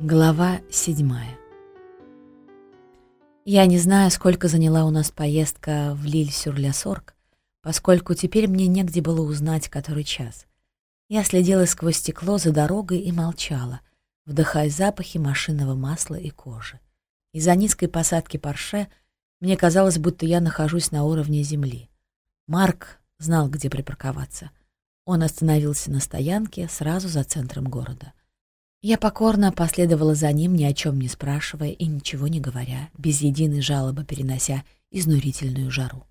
Глава седьмая Я не знаю, сколько заняла у нас поездка в Лиль-сюр-ля-Сорг, поскольку теперь мне негде было узнать, который час. Я следила сквозь стекло за дорогой и молчала, вдыхая запахи машинного масла и кожи. Из-за низкой посадки Порше мне казалось, будто я нахожусь на уровне земли. Марк знал, где припарковаться. Он остановился на стоянке сразу за центром города — я покорно последовала за ним, ни о чем не спрашивая и ничего не говоря, без единой жалобы перенося изнурительную жару.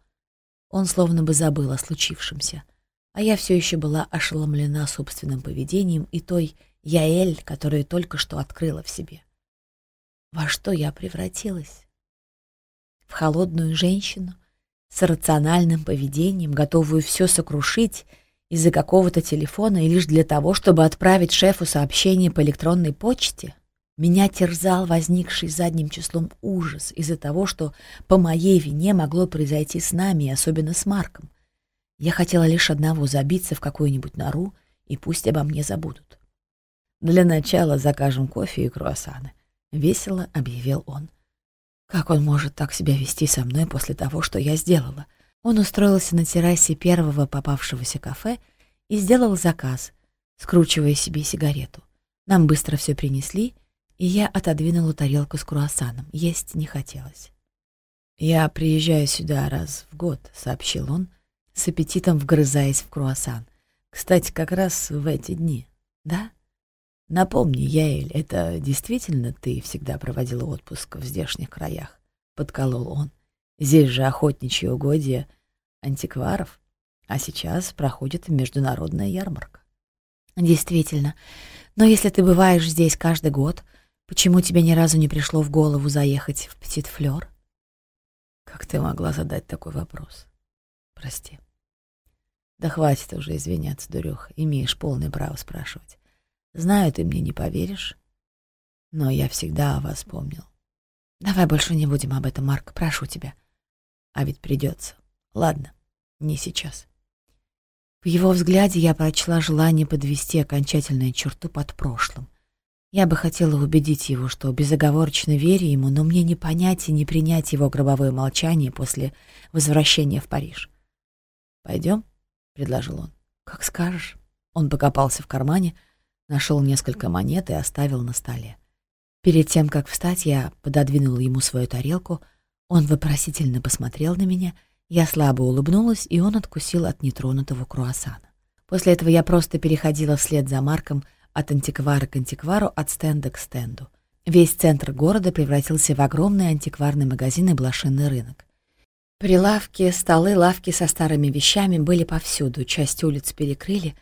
Он словно бы забыл о случившемся, а я все еще была ошеломлена собственным поведением и той Яэль, которую только что открыла в себе. Во что я превратилась? В холодную женщину с рациональным поведением, готовую все сокрушить из-за какого-то телефона и лишь для того, чтобы отправить шефу сообщение по электронной почте? Меня терзал возникший задним числом ужас из-за того, что по моей вине могло произойти с нами, и особенно с Марком. Я хотела лишь одного — забиться в какую-нибудь нору, и пусть обо мне забудут. «Для начала закажем кофе и круассаны», — весело объявил он. Как он может так себя вести со мной после того, что я сделала? Он устроился на террасе первого попавшегося кафе и сделал заказ, скручивая себе сигарету. Нам быстро все принесли, и я отодвинула тарелку с круассаном. Есть не хотелось. «Я приезжаю сюда раз в год», — сообщил он, с аппетитом вгрызаясь в круассан. «Кстати, как раз в эти дни, да?» «Напомни, Яэль, это действительно ты всегда проводила отпуск в здешних краях?» — подколол он. Здесь же охотничьи угодья антикваров, а сейчас проходит международная ярмарка. Действительно. Но если ты бываешь здесь каждый год, почему тебе ни разу не пришло в голову заехать в Птит-Флёр? Как ты могла задать такой вопрос? Прости. Да хватит уже извиняться, дурёх, имеешь полное право спрашивать. Знаю, ты мне не поверишь, но я всегда о вас помнил. Давай больше не будем об этом, Марк, прошу тебя. А ведь придется. Ладно, не сейчас. В его взгляде я прочла желание подвести окончательную черту под прошлым. Я бы хотела убедить его, что безоговорочно верю ему, но мне не понять и не принять его гробовое молчание после возвращения в Париж. «Пойдем?» — предложил он. «Как скажешь». Он покопался в кармане, нашел несколько монет и оставил на столе. Перед тем, как встать, я пододвинула ему свою тарелку — он вопросительно посмотрел на меня, я слабо улыбнулась, и он откусил от нетронутого круассана. После этого я просто переходила вслед за Марком от антиквара к антиквару, от стенда к стенду. Весь центр города превратился в огромный антикварный магазин и блошиный рынок. Прилавки, столы, лавки со старыми вещами были повсюду, часть улиц перекрыли.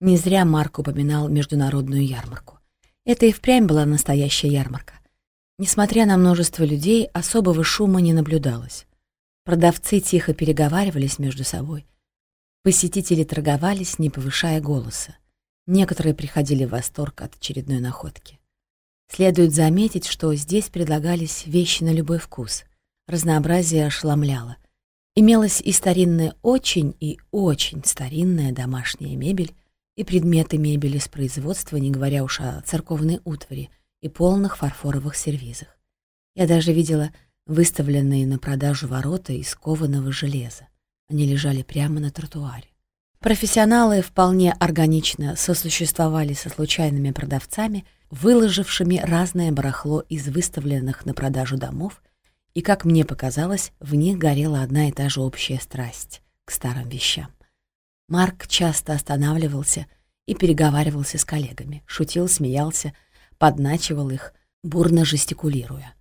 Не зря Марк упоминал международную ярмарку. Это и впрямь была настоящая ярмарка. Несмотря на множество людей, особого шума не наблюдалось. Продавцы тихо переговаривались между собой. Посетители торговались, не повышая голоса. Некоторые приходили в восторг от очередной находки. Следует заметить, что здесь предлагались вещи на любой вкус. Разнообразие ошеломляло. Имелась и старинная очень и очень старинная домашняя мебель, и предметы мебели с производства, не говоря уж о церковной утвари — и полных фарфоровых сервизах. Я даже видела выставленные на продажу ворота из кованого железа. Они лежали прямо на тротуаре. Профессионалы вполне органично сосуществовали со случайными продавцами, выложившими разное барахло из выставленных на продажу домов, и, как мне показалось, в них горела одна и та же общая страсть к старым вещам. Марк часто останавливался и переговаривался с коллегами, шутил, смеялся, подначивал их, бурно жестикулируя.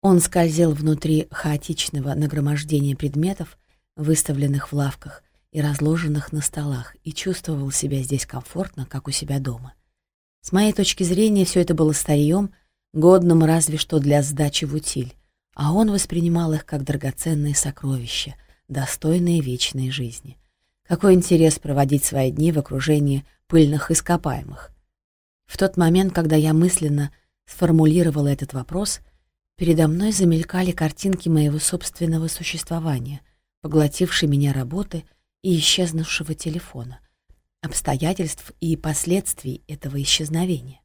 Он скользил внутри хаотичного нагромождения предметов, выставленных в лавках и разложенных на столах, и чувствовал себя здесь комфортно, как у себя дома. С моей точки зрения, все это было старьем, годным разве что для сдачи в утиль, а он воспринимал их как драгоценные сокровища, достойные вечной жизни. Какой интерес проводить свои дни в окружении пыльных ископаемых? В тот момент, когда я мысленно сформулировала этот вопрос, передо мной замелькали картинки моего собственного существования, поглотившей меня работы и исчезнувшего телефона, обстоятельств и последствий этого исчезновения.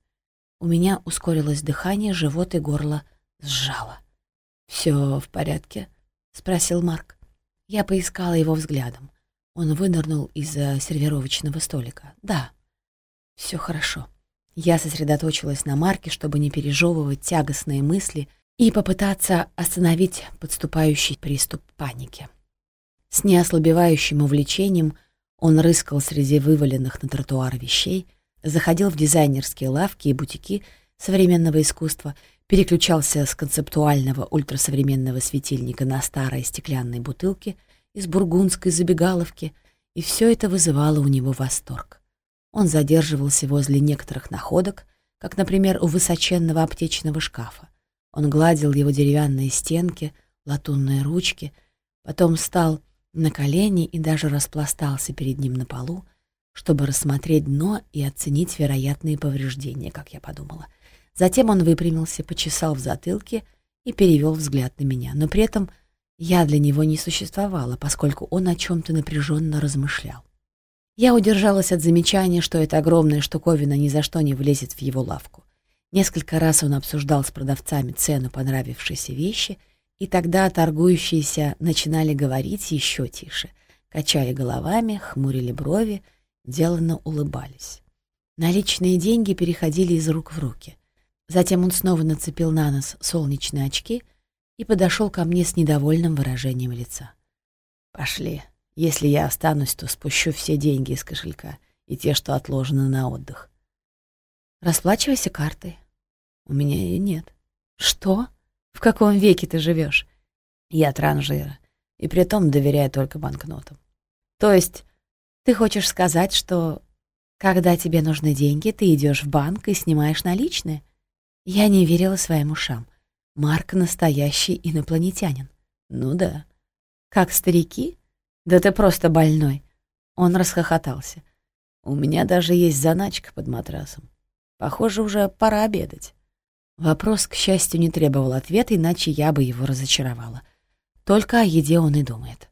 У меня ускорилось дыхание, живот и горло сжало. «Все в порядке?» — спросил Марк. Я поискала его взглядом. Он вынырнул из-за сервировочного столика. «Да, все хорошо». Я сосредоточилась на Марке, чтобы не пережевывать тягостные мысли и попытаться остановить подступающий приступ паники. С неослабевающим увлечением он рыскал среди вываленных на тротуар вещей, заходил в дизайнерские лавки и бутики современного искусства, переключался с концептуального ультрасовременного светильника на старые стеклянные бутылки из бургундской забегаловки, и все это вызывало у него восторг. Он задерживался возле некоторых находок, как, например, у высоченного аптечного шкафа. Он гладил его деревянные стенки, латунные ручки, потом встал на колени и даже распластался перед ним на полу, чтобы рассмотреть дно и оценить вероятные повреждения, как я подумала. Затем он выпрямился, почесал в затылке и перевел взгляд на меня, но при этом я для него не существовала, поскольку он о чем-то напряженно размышлял. Я удержалась от замечания, что эта огромная штуковина ни за что не влезет в его лавку. Несколько раз он обсуждал с продавцами цену понравившейся вещи, и тогда торгующиеся начинали говорить еще тише, качали головами, хмурили брови, деланно улыбались. Наличные деньги переходили из рук в руки. Затем он снова нацепил на нос солнечные очки и подошел ко мне с недовольным выражением лица. «Пошли», если я останусь, то спущу все деньги из кошелька и те, что отложены на отдых. Расплачивайся картой. У меня ее нет. Что? В каком веке ты живешь? Я транжира, и при том доверяю только банкнотам. То есть ты хочешь сказать, что когда тебе нужны деньги, ты идешь в банк и снимаешь наличные? Я не верила своим ушам. Марк настоящий инопланетянин. Ну да. Как старики? «Да ты просто больной!» Он расхохотался. «У меня даже есть заначка под матрасом. Похоже, уже пора обедать». Вопрос, к счастью, не требовал ответа, иначе я бы его разочаровала. Только о еде он и думает.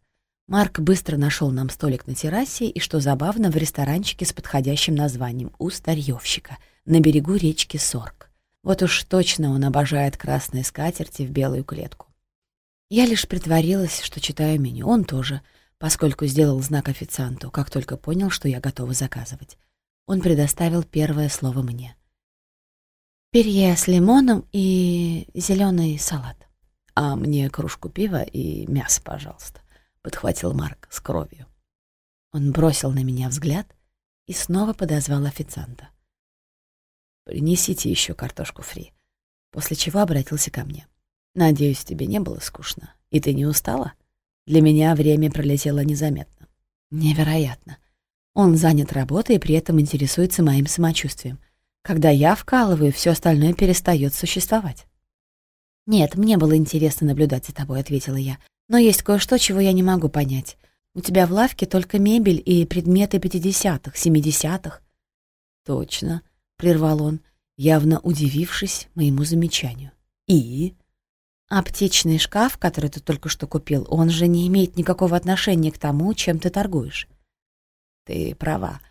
Марк быстро нашел нам столик на террасе и, что забавно, в ресторанчике с подходящим названием «У старьевщика» на берегу речки Сорг. Вот уж точно он обожает красные скатерти в белую клетку. Я лишь притворилась, что читаю меню, он тоже — поскольку сделал знак официанту, как только понял, что я готова заказывать. Он предоставил первое слово мне. Перье с лимоном и зеленый салат. «А мне кружку пива и мясо, пожалуйста», — подхватил Марк с кровью. Он бросил на меня взгляд и снова подозвал официанта. «Принесите еще картошку фри», после чего обратился ко мне. «Надеюсь, тебе не было скучно, и ты не устала?» Для меня время пролетело незаметно. Невероятно. Он занят работой и при этом интересуется моим самочувствием. Когда я вкалываю, все остальное перестает существовать. «Нет, мне было интересно наблюдать за тобой», — ответила я. «Но есть кое-что, чего я не могу понять. У тебя в лавке только мебель и предметы пятидесятых, семидесятых». «Точно», — прервал он, явно удивившись моему замечанию. «И?» Аптечный шкаф, который ты только что купил, он же не имеет никакого отношения к тому, чем ты торгуешь. Ты права.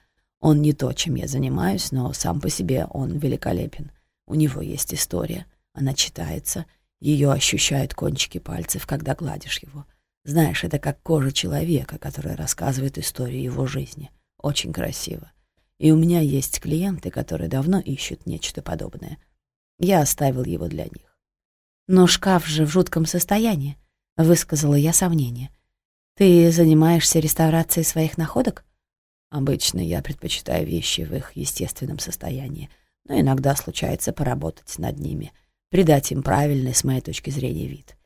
Он не то, чем я занимаюсь, но сам по себе он великолепен. У него есть история. Она читается. Ее ощущают кончики пальцев, когда гладишь его. Знаешь, это как кожа человека, который рассказывает историю его жизни. Очень красиво. И у меня есть клиенты, которые давно ищут нечто подобное. Я оставил его для них. «Но шкаф же в жутком состоянии», — высказала я сомнение. «Ты занимаешься реставрацией своих находок?» «Обычно я предпочитаю вещи в их естественном состоянии, но иногда случается поработать над ними, придать им правильный, с моей точки зрения, вид.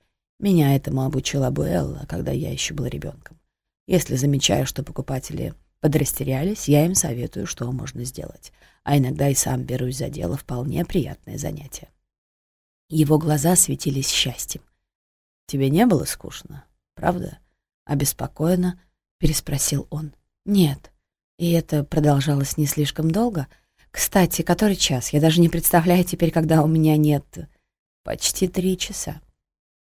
Меня этому обучила Буэлла, когда я еще был ребенком. Если замечаю, что покупатели подрастерялись, я им советую, что можно сделать, а иногда и сам берусь за дело, вполне приятное занятие. Его глаза светились счастьем. «Тебе не было скучно, правда?» Обеспокоенно переспросил он. «Нет». И это продолжалось не слишком долго. Кстати, который час? Я даже не представляю теперь, когда у меня нет... Почти три часа.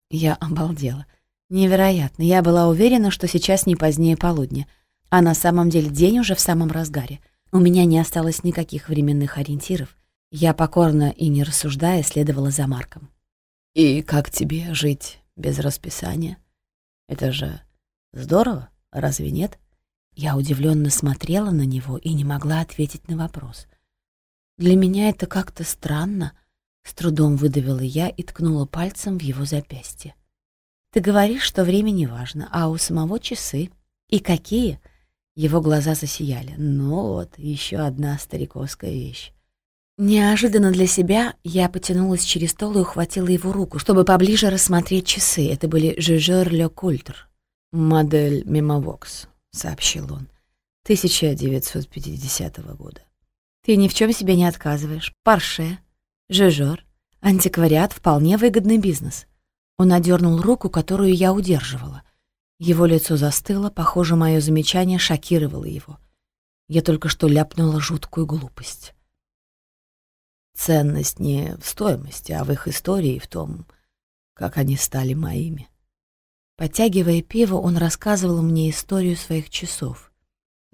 Я обалдела. Невероятно. Я была уверена, что сейчас не позднее полудня. А на самом деле день уже в самом разгаре. У меня не осталось никаких временных ориентиров. Я покорно и не рассуждая следовала за Марком. «И как тебе жить без расписания? Это же здорово, разве нет?» Я удивленно смотрела на него и не могла ответить на вопрос. «Для меня это как-то странно», — с трудом выдавила я и ткнула пальцем в его запястье. «Ты говоришь, что время не важно, а у самого часы. И какие?» Его глаза засияли. «Ну вот, еще одна стариковская вещь. Неожиданно для себя я потянулась через стол и ухватила его руку, чтобы поближе рассмотреть часы. Это были «Жежер Ле Культр». «Модель Мемовокс», — сообщил он, 1950 года. «Ты ни в чем себе не отказываешь. Парше, Жежер, антиквариат — вполне выгодный бизнес». Он одернул руку, которую я удерживала. Его лицо застыло, похоже, мое замечание шокировало его. Я только что ляпнула жуткую глупость. Ценность не в стоимости, а в их истории, в том, как они стали моими. Подтягивая пиво, он рассказывал мне историю своих часов.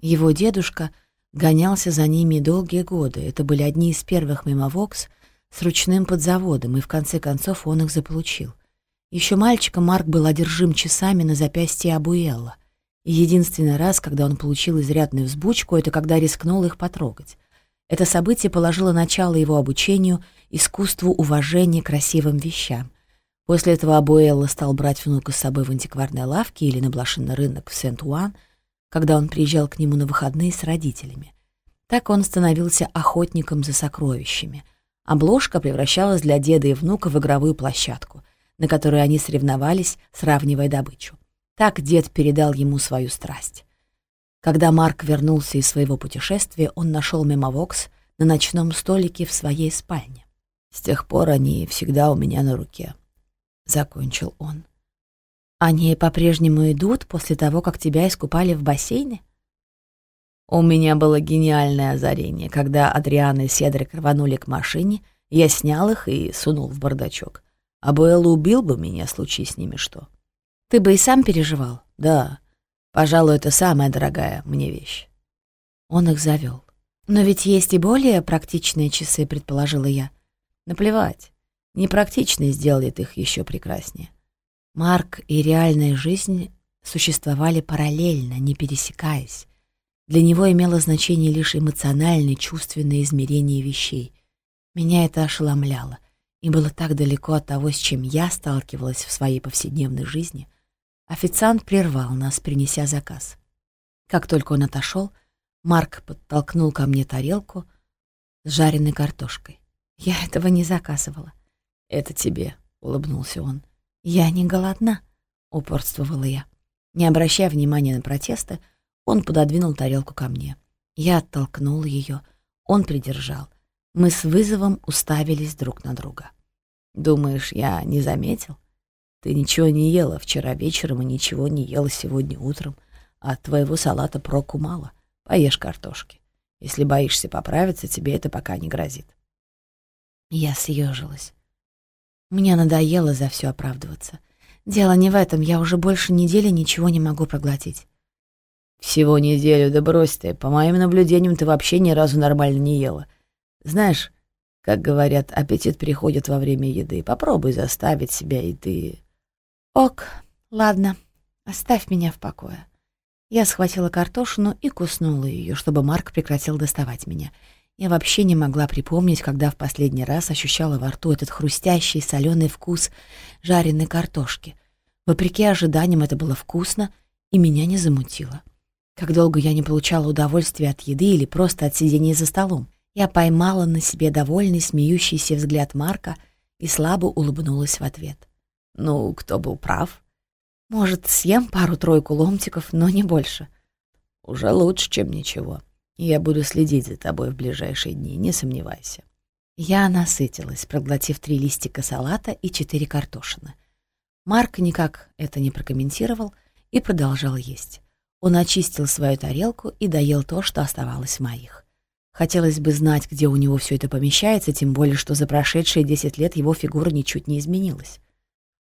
Его дедушка гонялся за ними долгие годы. Это были одни из первых мимовокс с ручным подзаводом, и в конце концов он их заполучил. Еще мальчиком Марк был одержим часами на запястье Абуэлла. И единственный раз, когда он получил изрядную взбучку, это когда рискнул их потрогать. Это событие положило начало его обучению искусству уважения красивым вещам. После этого Абуэлла стал брать внука с собой в антикварной лавке или на блошиный рынок в Сент-Уан, когда он приезжал к нему на выходные с родителями. Так он становился охотником за сокровищами. Обложка превращалась для деда и внука в игровую площадку, на которой они соревновались, сравнивая добычу. Так дед передал ему свою страсть. Когда Марк вернулся из своего путешествия, он нашел мемовокс на ночном столике в своей спальне. «С тех пор они всегда у меня на руке», — закончил он. «Они по-прежнему идут после того, как тебя искупали в бассейне?» У меня было гениальное озарение. Когда Адриана и Седрик рванули к машине, я снял их и сунул в бардачок. А Буэлла убил бы меня, случись с ними что. «Ты бы и сам переживал?» «Да, Пожалуй, это самая дорогая мне вещь. Он их завел. Но ведь есть и более практичные часы, предположила я. Наплевать. Непрактичность сделает их еще прекраснее. Марк и реальная жизнь существовали параллельно, не пересекаясь. Для него имело значение лишь эмоциональное, чувственное измерение вещей. Меня это ошеломляло и было так далеко от того, с чем я сталкивалась в своей повседневной жизни — Официант прервал нас, принеся заказ. Как только он отошел, Марк подтолкнул ко мне тарелку с жареной картошкой. Я этого не заказывала. «Это тебе», — улыбнулся он. «Я не голодна», — упорствовала я. Не обращая внимания на протесты, он пододвинул тарелку ко мне. Я оттолкнул ее, он придержал. Мы с вызовом уставились друг на друга. «Думаешь, я не заметил?» Ты ничего не ела вчера вечером и ничего не ела сегодня утром. А от твоего салата проку мало. Поешь картошки. Если боишься поправиться, тебе это пока не грозит. Я съежилась. Мне надоело за все оправдываться. Дело не в этом, я уже больше недели ничего не могу проглотить. Всего неделю, да брось ты. По моим наблюдениям, ты вообще ни разу нормально не ела. Знаешь, как говорят, аппетит приходит во время еды. Попробуй заставить себя, и ты «Ок, ладно, оставь меня в покое». Я схватила картошину и куснула ее, чтобы Марк прекратил доставать меня. Я вообще не могла припомнить, когда в последний раз ощущала во рту этот хрустящий соленый вкус жареной картошки. Вопреки ожиданиям это было вкусно и меня не замутило. Как долго я не получала удовольствия от еды или просто от сидения за столом. Я поймала на себе довольный, смеющийся взгляд Марка и слабо улыбнулась в ответ. Ну, кто был прав? Может, съем пару-тройку ломтиков, но не больше. Уже лучше, чем ничего. Я буду следить за тобой в ближайшие дни, не сомневайся. Я насытилась, проглотив три листика салата и четыре картошины. Марк никак это не прокомментировал и продолжал есть. Он очистил свою тарелку и доел то, что оставалось моих. Хотелось бы знать, где у него все это помещается, тем более, что за прошедшие десять лет его фигура ничуть не изменилась.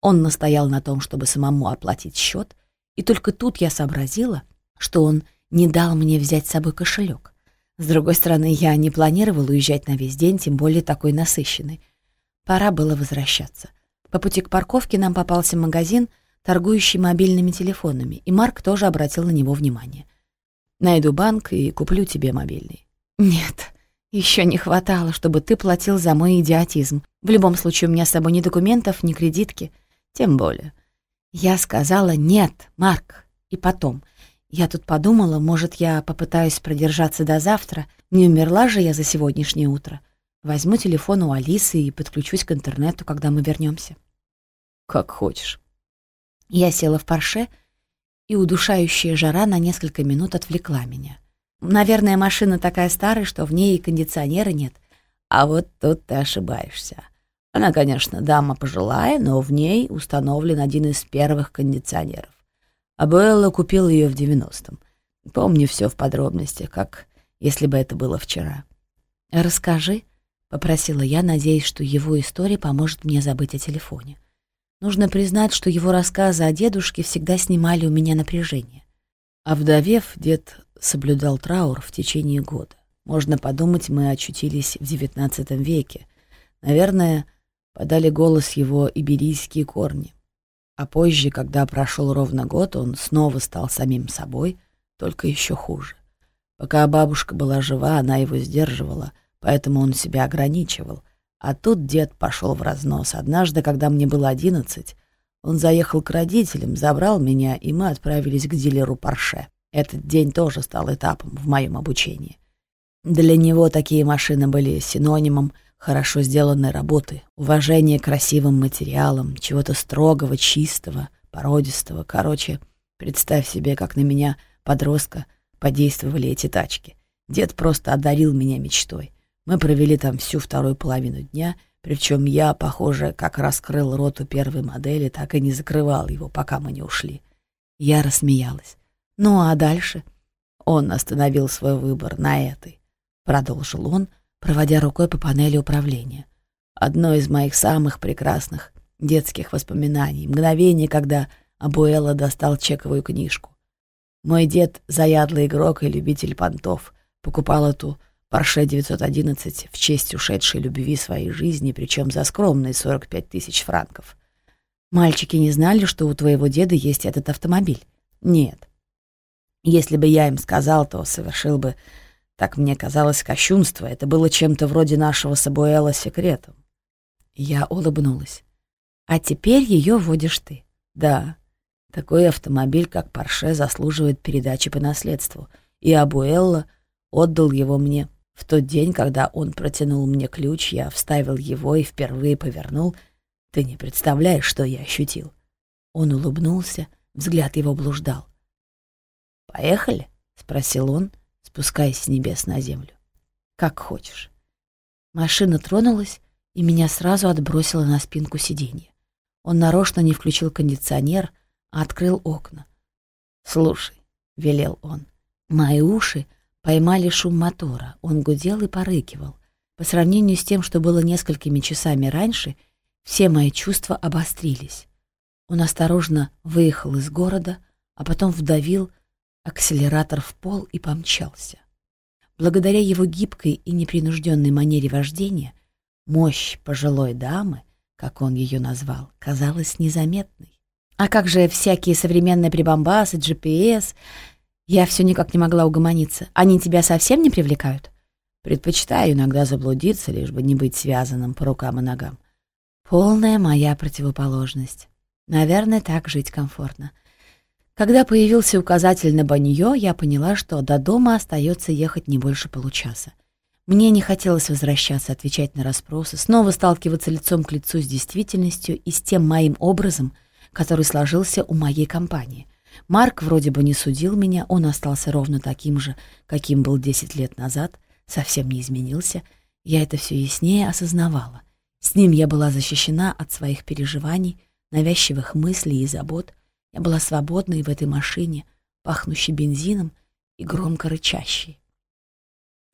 Он настоял на том, чтобы самому оплатить счет, и только тут я сообразила, что он не дал мне взять с собой кошелек. С другой стороны, я не планировала уезжать на весь день, тем более такой насыщенный. Пора было возвращаться. По пути к парковке нам попался магазин, торгующий мобильными телефонами, и Марк тоже обратил на него внимание. «Найду банк и куплю тебе мобильный». «Нет, еще не хватало, чтобы ты платил за мой идиотизм. В любом случае, у меня с собой ни документов, ни кредитки. Тем более». Я сказала «нет, Марк». И потом, я тут подумала, может, я попытаюсь продержаться до завтра. Не умерла же я за сегодняшнее утро. Возьму телефон у Алисы и подключусь к интернету, когда мы вернемся. Как хочешь. Я села в парше, и удушающая жара на несколько минут отвлекла меня. Наверное, машина такая старая, что в ней и кондиционера нет. А вот тут ты ошибаешься. Она, конечно, дама пожилая, но в ней установлен один из первых кондиционеров. Абуэлла купил ее в девяностом. Помню все в подробностях, как если бы это было вчера. «Расскажи», — попросила я, надеясь, что его история поможет мне забыть о телефоне. Нужно признать, что его рассказы о дедушке всегда снимали у меня напряжение. А вдовев, дед соблюдал траур в течение года. Можно подумать, мы очутились в девятнадцатом веке. Наверное, подали голос его иберийские корни. А позже, когда прошел ровно год, он снова стал самим собой, только еще хуже. Пока бабушка была жива, она его сдерживала, поэтому он себя ограничивал. А тут дед пошел в разнос. Однажды, когда мне было одиннадцать, он заехал к родителям, забрал меня, и мы отправились к дилеру Порше. Этот день тоже стал этапом в моем обучении. Для него такие машины были синонимом хорошо сделанной работы, уважение к красивым материалам, чего-то строгого, чистого, породистого. Короче, представь себе, как на меня, подростка, подействовали эти тачки. Дед просто одарил меня мечтой. Мы провели там всю вторую половину дня, причем я, похоже, как раскрыл рот у первой модели, так и не закрывал его, пока мы не ушли. Я рассмеялась. Ну а дальше? Он остановил свой выбор на этой. Продолжил он, проводя рукой по панели управления. Одно из моих самых прекрасных детских воспоминаний. Мгновение, когда Абуэла достал чековую книжку. Мой дед, заядлый игрок и любитель понтов, покупал эту Порше 911 в честь ушедшей любви своей жизни, причем за скромные 45 тысяч франков. Мальчики не знали, что у твоего деда есть этот автомобиль? Нет. Если бы я им сказал, то совершил бы так мне казалось кощунство, это было чем-то вроде нашего Сабуэла секретом. Я улыбнулась. А теперь ее водишь ты. Да, такой автомобиль, как Порше, заслуживает передачи по наследству, и Абуэлла отдал его мне. В тот день, когда он протянул мне ключ, я вставил его и впервые повернул. Ты не представляешь, что я ощутил. Он улыбнулся, взгляд его блуждал. «Поехали?» — спросил он, спускаясь с небес на землю. «Как хочешь». Машина тронулась, и меня сразу отбросило на спинку сиденья. Он нарочно не включил кондиционер, а открыл окна. «Слушай», — велел он. Мои уши поймали шум мотора. Он гудел и порыкивал. По сравнению с тем, что было несколькими часами раньше, все мои чувства обострились. Он осторожно выехал из города, а потом вдавил акселератор в пол и помчался. Благодаря его гибкой и непринужденной манере вождения, мощь пожилой дамы, как он ее назвал, казалась незаметной. А как же всякие современные прибамбасы, GPS? Я все никак не могла угомониться. Они тебя совсем не привлекают? Предпочитаю иногда заблудиться, лишь бы не быть связанным по рукам и ногам. Полная моя противоположность. Наверное, так жить комфортно. Когда появился указатель на банье, я поняла, что до дома остается ехать не больше получаса. Мне не хотелось возвращаться, отвечать на расспросы, снова сталкиваться лицом к лицу с действительностью и с тем моим образом, который сложился у моей компании. Марк вроде бы не судил меня, он остался ровно таким же, каким был 10 лет назад, совсем не изменился. Я это все яснее осознавала. С ним я была защищена от своих переживаний, навязчивых мыслей и забот — я была свободной в этой машине, пахнущей бензином и громко рычащей.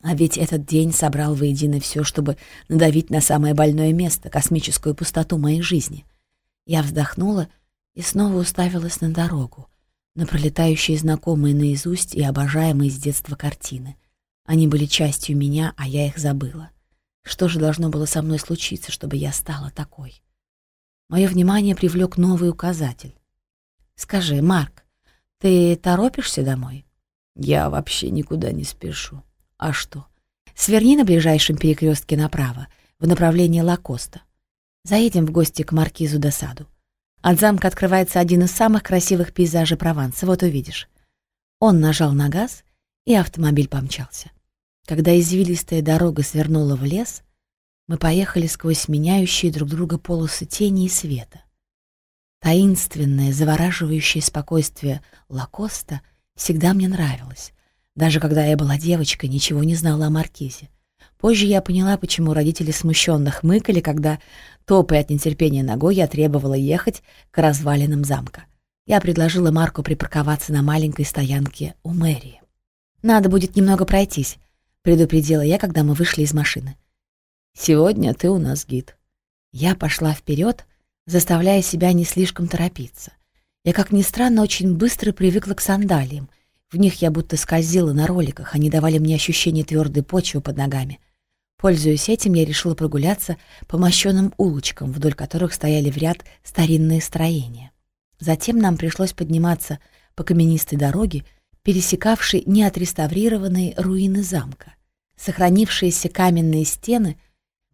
А ведь этот день собрал воедино все, чтобы надавить на самое больное место, космическую пустоту моей жизни. Я вздохнула и снова уставилась на дорогу, на пролетающие знакомые наизусть и обожаемые с детства картины. Они были частью меня, а я их забыла. Что же должно было со мной случиться, чтобы я стала такой? Мое внимание привлек новый указатель. «Скажи, Марк, ты торопишься домой?» «Я вообще никуда не спешу. А что?» «Сверни на ближайшем перекрестке направо, в направлении Лакоста. Заедем в гости к маркизу де Саду. От замка открывается один из самых красивых пейзажей Прованса, вот увидишь». Он нажал на газ, и автомобиль помчался. Когда извилистая дорога свернула в лес, мы поехали сквозь меняющие друг друга полосы тени и света. Таинственное, завораживающее спокойствие Лакоста всегда мне нравилось. Даже когда я была девочкой, ничего не знала о Маркизе. Позже я поняла, почему родители смущенно хмыкали, когда, топая от нетерпения ногой, я требовала ехать к развалинам замка. Я предложила Марку припарковаться на маленькой стоянке у мэрии. «Надо будет немного пройтись», предупредила я, когда мы вышли из машины. «Сегодня ты у нас гид». Я пошла вперед, заставляя себя не слишком торопиться. Я, как ни странно, очень быстро привыкла к сандалиям. В них я будто скользила на роликах, они давали мне ощущение твердой почвы под ногами. Пользуясь этим, я решила прогуляться по мощенным улочкам, вдоль которых стояли в ряд старинные строения. Затем нам пришлось подниматься по каменистой дороге, пересекавшей неотреставрированные руины замка. Сохранившиеся каменные стены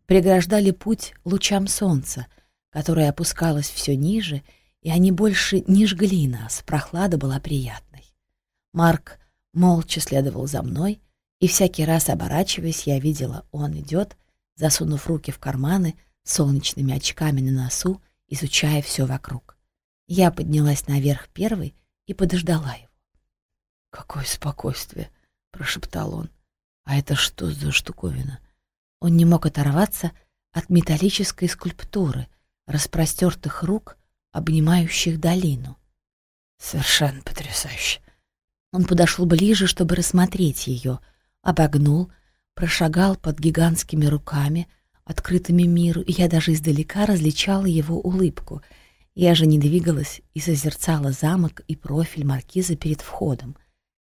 преграждали путь лучам солнца, которое опускалось все ниже, и они больше не жгли нас, прохлада была приятной. Марк молча следовал за мной, и всякий раз оборачиваясь, я видела, он идет, засунув руки в карманы, солнечными очками на носу, изучая все вокруг. Я поднялась наверх первой и подождала его. «Какое спокойствие!» — прошептал он. А это что за штуковина? Он не мог оторваться от металлической скульптуры, распростертых рук, обнимающих долину. Совершенно потрясающе. Он подошел ближе, чтобы рассмотреть ее, обогнул, прошагал под гигантскими руками, открытыми миру, и я даже издалека различала его улыбку. Я же не двигалась и созерцала замок и профиль маркиза перед входом.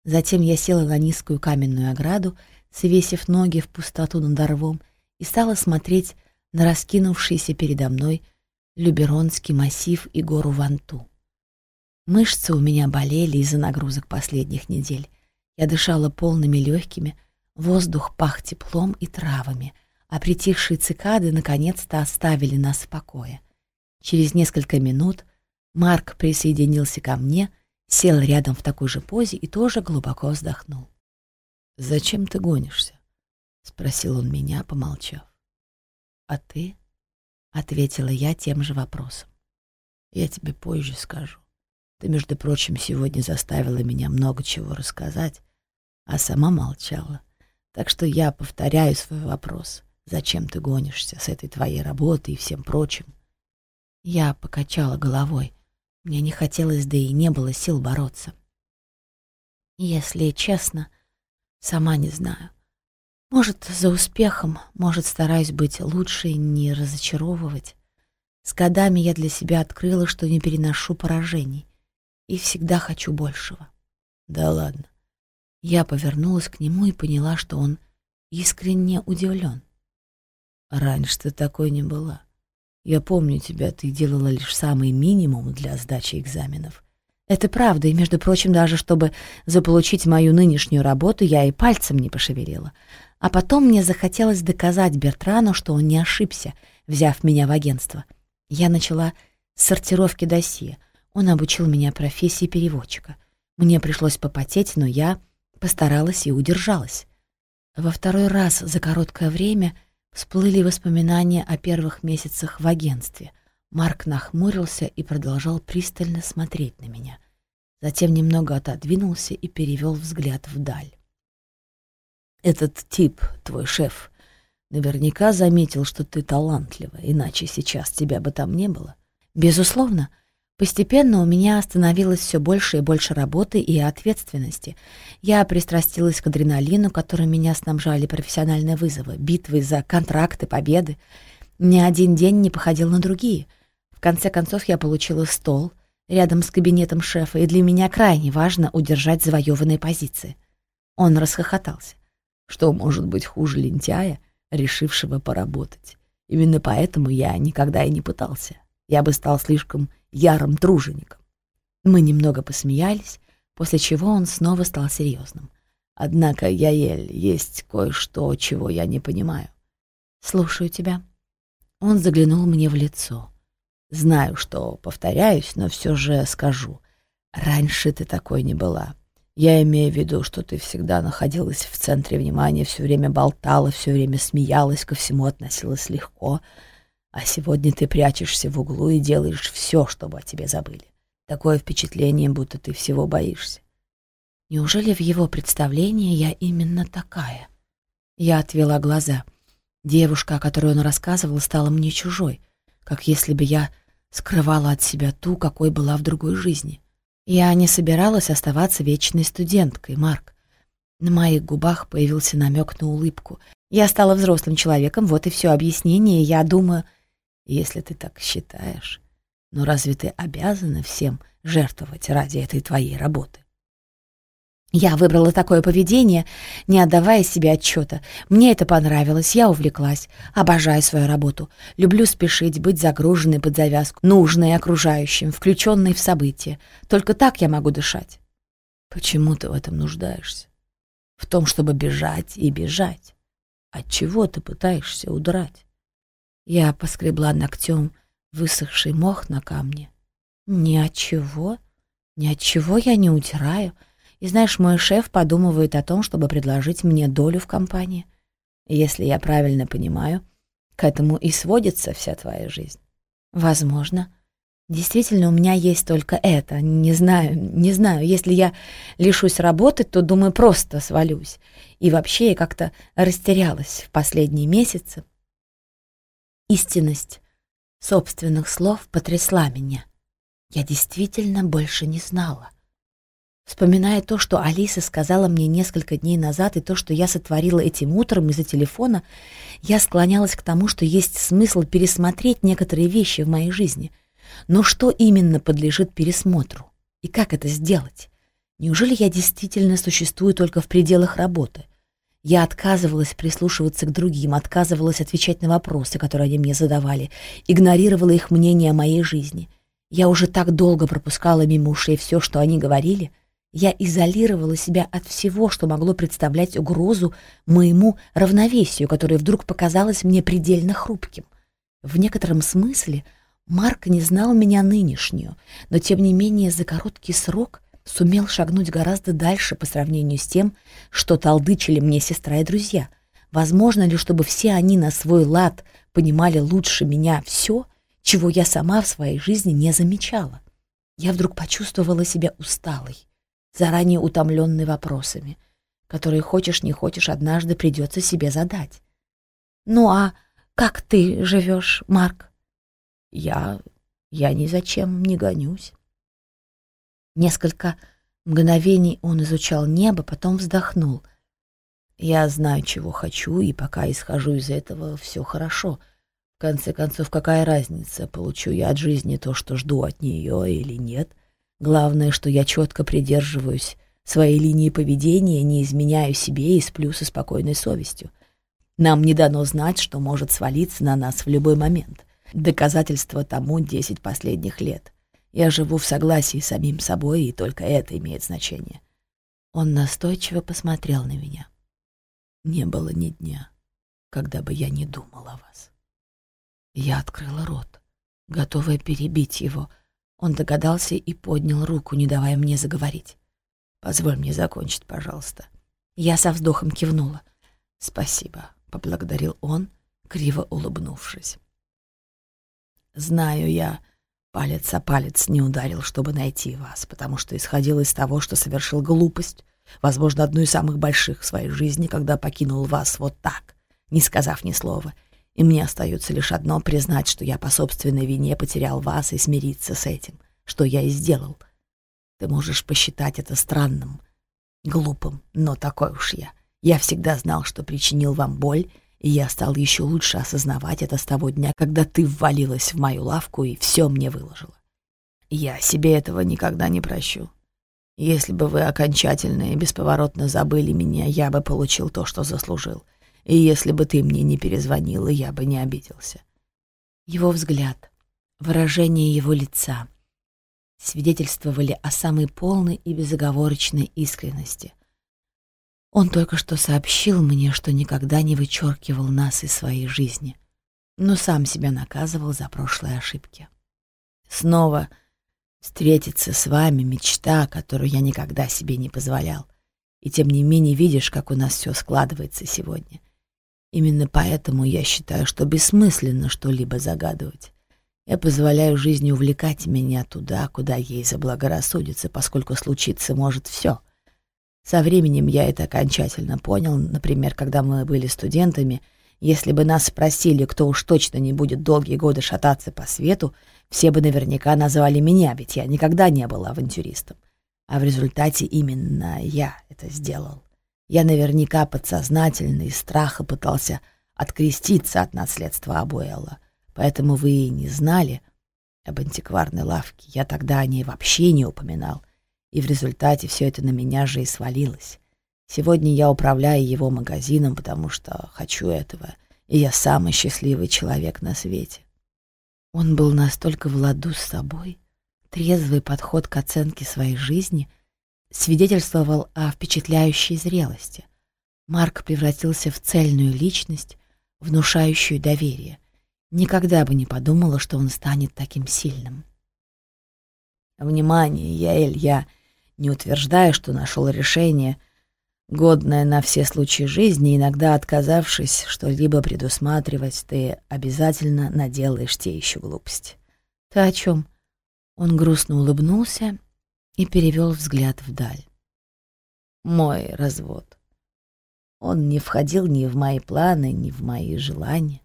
Затем я села на низкую каменную ограду, свесив ноги в пустоту над орвом, и стала смотреть на раскинувшийся передо мной Люберонский массив и гору Ванту. Мышцы у меня болели из-за нагрузок последних недель. Я дышала полными легкими, воздух пах теплом и травами, а притихшие цикады наконец-то оставили нас в покое. Через несколько минут Марк присоединился ко мне, сел рядом в такой же позе и тоже глубоко вздохнул. «Зачем ты гонишься?» — спросил он меня, помолчав. «А ты?» — ответила я тем же вопросом. «Я тебе позже скажу. Ты, между прочим, сегодня заставила меня много чего рассказать, а сама молчала. Так что я повторяю свой вопрос. Зачем ты гонишься с этой твоей работой и всем прочим?» Я покачала головой. Мне не хотелось, да и не было сил бороться. Если честно, — Сама не знаю. Может, за успехом, может, стараюсь быть лучше и не разочаровывать. С годами я для себя открыла, что не переношу поражений и всегда хочу большего. Да ладно. Я повернулась к нему и поняла, что он искренне удивлен. Раньше ты такой не была. Я помню тебя, ты делала лишь самый минимум для сдачи экзаменов. Это правда, и, между прочим, даже чтобы заполучить мою нынешнюю работу, я и пальцем не пошевелила. А потом мне захотелось доказать Бертрану, что он не ошибся, взяв меня в агентство. Я начала с сортировки досье. Он обучил меня профессии переводчика. Мне пришлось попотеть, но я постаралась и удержалась. Во второй раз за короткое время всплыли воспоминания о первых месяцах в агентстве — Марк нахмурился и продолжал пристально смотреть на меня. Затем немного отодвинулся и перевел взгляд вдаль. «Этот тип, твой шеф, наверняка заметил, что ты талантлива, иначе сейчас тебя бы там не было». «Безусловно. Постепенно у меня становилось все больше и больше работы и ответственности. Я пристрастилась к адреналину, которым меня снабжали профессиональные вызовы, битвы за контракты, победы. Ни один день не походил на другие — конце концов я получила стол рядом с кабинетом шефа, и для меня крайне важно удержать завоеванные позиции. Он расхохотался. Что может быть хуже лентяя, решившего поработать? Именно поэтому я никогда и не пытался. Я бы стал слишком ярым тружеником. Мы немного посмеялись, после чего он снова стал серьезным. Однако, Яэль, есть кое-что, чего я не понимаю. Слушаю тебя. Он заглянул мне в лицо. Знаю, что повторяюсь, но все же скажу. Раньше ты такой не была. Я имею в виду, что ты всегда находилась в центре внимания, все время болтала, все время смеялась, ко всему относилась легко. А сегодня ты прячешься в углу и делаешь все, чтобы о тебе забыли. Такое впечатление, будто ты всего боишься. Неужели в его представлении я именно такая? Я отвела глаза. Девушка, о которой он рассказывал, стала мне чужой, как если бы я скрывала от себя ту, какой была в другой жизни. Я не собиралась оставаться вечной студенткой, Марк. На моих губах появился намек на улыбку. Я стала взрослым человеком, вот и все объяснение, я думаю... Если ты так считаешь, но разве ты обязана всем жертвовать ради этой твоей работы? Я выбрала такое поведение, не отдавая себе отчета. Мне это понравилось, я увлеклась. Обожаю свою работу. Люблю спешить, быть загруженной под завязку, нужной окружающим, включенной в события. Только так я могу дышать. Почему ты в этом нуждаешься? В том, чтобы бежать и бежать. От чего ты пытаешься удрать? Я поскребла ногтем высохший мох на камне. Ни от чего, ни от чего я не удираю. И знаешь, мой шеф подумывает о том, чтобы предложить мне долю в компании. Если я правильно понимаю, к этому и сводится вся твоя жизнь. Возможно. Действительно, у меня есть только это. Не знаю, не знаю. Если я лишусь работы, то, думаю, просто свалюсь. И вообще я как-то растерялась в последние месяцы. Истинность собственных слов потрясла меня. Я действительно больше не знала. Вспоминая то, что Алиса сказала мне несколько дней назад, и то, что я сотворила этим утром из-за телефона, я склонялась к тому, что есть смысл пересмотреть некоторые вещи в моей жизни. Но что именно подлежит пересмотру? И как это сделать? Неужели я действительно существую только в пределах работы? Я отказывалась прислушиваться к другим, отказывалась отвечать на вопросы, которые они мне задавали, игнорировала их мнение о моей жизни. Я уже так долго пропускала мимо ушей все, что они говорили — я изолировала себя от всего, что могло представлять угрозу моему равновесию, которое вдруг показалось мне предельно хрупким. В некотором смысле Марк не знал меня нынешнюю, но тем не менее за короткий срок сумел шагнуть гораздо дальше по сравнению с тем, что толдычили мне сестра и друзья. Возможно ли, чтобы все они на свой лад понимали лучше меня все, чего я сама в своей жизни не замечала? Я вдруг почувствовала себя усталой заранее утомленный вопросами, которые хочешь не хочешь однажды придется себе задать. «Ну а как ты живешь, Марк?» «Я... я ни зачем не гонюсь». Несколько мгновений он изучал небо, потом вздохнул. «Я знаю, чего хочу, и пока исхожу из этого, все хорошо. В конце концов, какая разница, получу я от жизни то, что жду от нее или нет?» Главное, что я четко придерживаюсь своей линии поведения, не изменяю себе и сплю со спокойной совестью. Нам не дано знать, что может свалиться на нас в любой момент. Доказательство тому десять последних лет. Я живу в согласии с самим собой, и только это имеет значение. Он настойчиво посмотрел на меня. Не было ни дня, когда бы я не думал о вас. Я открыла рот, готовая перебить его — он догадался и поднял руку, не давая мне заговорить. «Позволь мне закончить, пожалуйста». Я со вздохом кивнула. «Спасибо», — поблагодарил он, криво улыбнувшись. «Знаю я, палец о палец не ударил, чтобы найти вас, потому что исходил из того, что совершил глупость, возможно, одну из самых больших в своей жизни, когда покинул вас вот так, не сказав ни слова, и мне остается лишь одно — признать, что я по собственной вине потерял вас и смириться с этим, что я и сделал. Ты можешь посчитать это странным, глупым, но такой уж я. Я всегда знал, что причинил вам боль, и я стал еще лучше осознавать это с того дня, когда ты ввалилась в мою лавку и все мне выложила. Я себе этого никогда не прощу. Если бы вы окончательно и бесповоротно забыли меня, я бы получил то, что заслужил. И если бы ты мне не перезвонила, я бы не обиделся. Его взгляд, выражение его лица свидетельствовали о самой полной и безоговорочной искренности. Он только что сообщил мне, что никогда не вычеркивал нас из своей жизни, но сам себя наказывал за прошлые ошибки. Снова встретиться с вами — мечта, которую я никогда себе не позволял. И тем не менее видишь, как у нас все складывается сегодня. Именно поэтому я считаю, что бессмысленно что-либо загадывать. Я позволяю жизни увлекать меня туда, куда ей заблагорассудится, поскольку случиться может все. Со временем я это окончательно понял. Например, когда мы были студентами, если бы нас спросили, кто уж точно не будет долгие годы шататься по свету, все бы наверняка назвали меня, ведь я никогда не был авантюристом. А в результате именно я это сделал. Я наверняка подсознательно из страха пытался откреститься от наследства Абуэлла. Поэтому вы и не знали об антикварной лавке. Я тогда о ней вообще не упоминал. И в результате все это на меня же и свалилось. Сегодня я управляю его магазином, потому что хочу этого. И я самый счастливый человек на свете. Он был настолько в ладу с собой, трезвый подход к оценке своей жизни — свидетельствовал о впечатляющей зрелости. Марк превратился в цельную личность, внушающую доверие. Никогда бы не подумала, что он станет таким сильным. Внимание, я не утверждаю, что нашел решение, годное на все случаи жизни, иногда отказавшись что-либо предусматривать, ты обязательно наделаешь те еще глупости. Ты о чем? Он грустно улыбнулся и перевел взгляд вдаль. Мой развод. Он не входил ни в мои планы, ни в мои желания.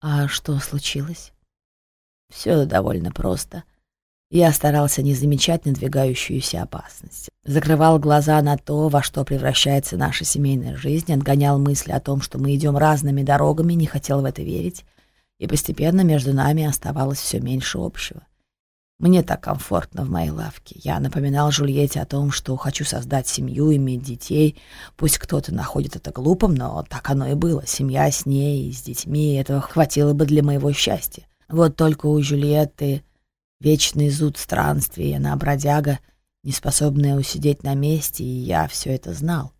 А что случилось? Все довольно просто. Я старался не замечать надвигающуюся опасность. Закрывал глаза на то, во что превращается наша семейная жизнь, отгонял мысли о том, что мы идем разными дорогами, не хотел в это верить, и постепенно между нами оставалось все меньше общего. Мне так комфортно в моей лавке. Я напоминал Жульетте о том, что хочу создать семью, иметь детей. Пусть кто-то находит это глупым, но так оно и было. Семья с ней и с детьми, этого хватило бы для моего счастья. Вот только у Жульетты вечный зуд странствий, она бродяга, неспособная усидеть на месте, и я все это знал.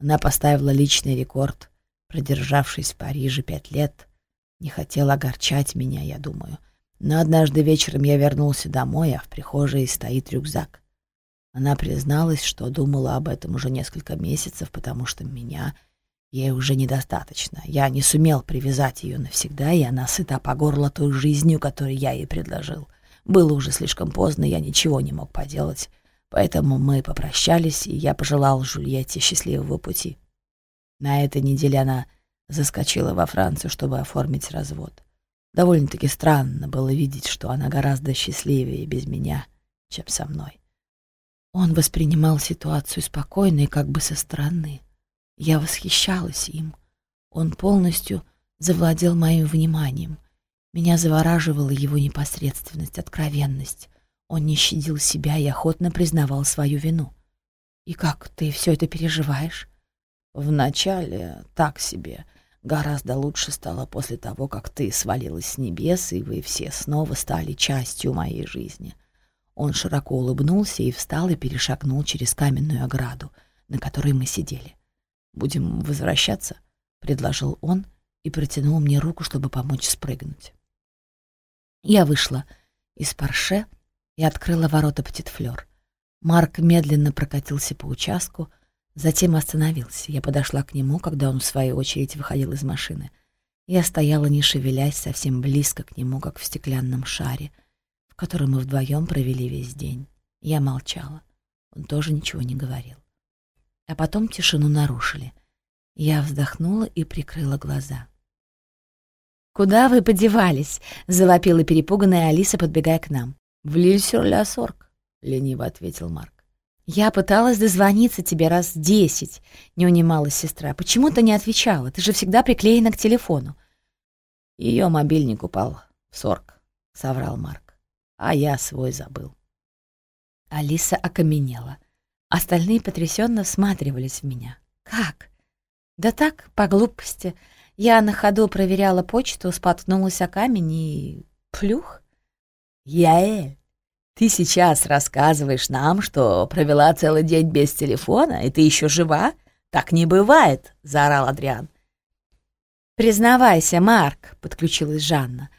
Она поставила личный рекорд, продержавшись в Париже пять лет. Не хотела огорчать меня, я думаю. — но однажды вечером я вернулся домой, а в прихожей стоит рюкзак. Она призналась, что думала об этом уже несколько месяцев, потому что меня ей уже недостаточно. Я не сумел привязать ее навсегда, и она сыта по горло той жизнью, которую я ей предложил. Было уже слишком поздно, я ничего не мог поделать. Поэтому мы попрощались, и я пожелал Жульетте счастливого пути. На этой неделе она заскочила во Францию, чтобы оформить развод. Довольно-таки странно было видеть, что она гораздо счастливее без меня, чем со мной. Он воспринимал ситуацию спокойно и как бы со стороны. Я восхищалась им. Он полностью завладел моим вниманием. Меня завораживала его непосредственность, откровенность. Он не щадил себя и охотно признавал свою вину. «И как ты все это переживаешь?» «Вначале так себе. Гораздо лучше стало после того, как ты свалилась с небес, и вы все снова стали частью моей жизни. Он широко улыбнулся и встал и перешагнул через каменную ограду, на которой мы сидели. «Будем возвращаться?» — предложил он и протянул мне руку, чтобы помочь спрыгнуть. Я вышла из парше и открыла ворота Птитфлёр. Марк медленно прокатился по участку, Затем остановился. Я подошла к нему, когда он, в свою очередь, выходил из машины. Я стояла, не шевелясь, совсем близко к нему, как в стеклянном шаре, в котором мы вдвоем провели весь день. Я молчала. Он тоже ничего не говорил. А потом тишину нарушили. Я вздохнула и прикрыла глаза. «Куда вы подевались?» — завопила перепуганная Алиса, подбегая к нам. «В Лиль-сюр-ля-Сорг», — лениво ответил Марк. «Я пыталась дозвониться тебе раз десять», — не унималась сестра. «Почему ты не отвечала? Ты же всегда приклеена к телефону». Ее мобильник упал в сорг, — соврал Марк. А я свой забыл. Алиса окаменела. Остальные потрясенно всматривались в меня. «Как?» «Да так, по глупости. Я на ходу проверяла почту, споткнулась о камень и... плюх». «Яэль, ты сейчас рассказываешь нам, что провела целый день без телефона, и ты еще жива? Так не бывает!» — заорал Адриан. «Признавайся, Марк», — подключилась Жанна.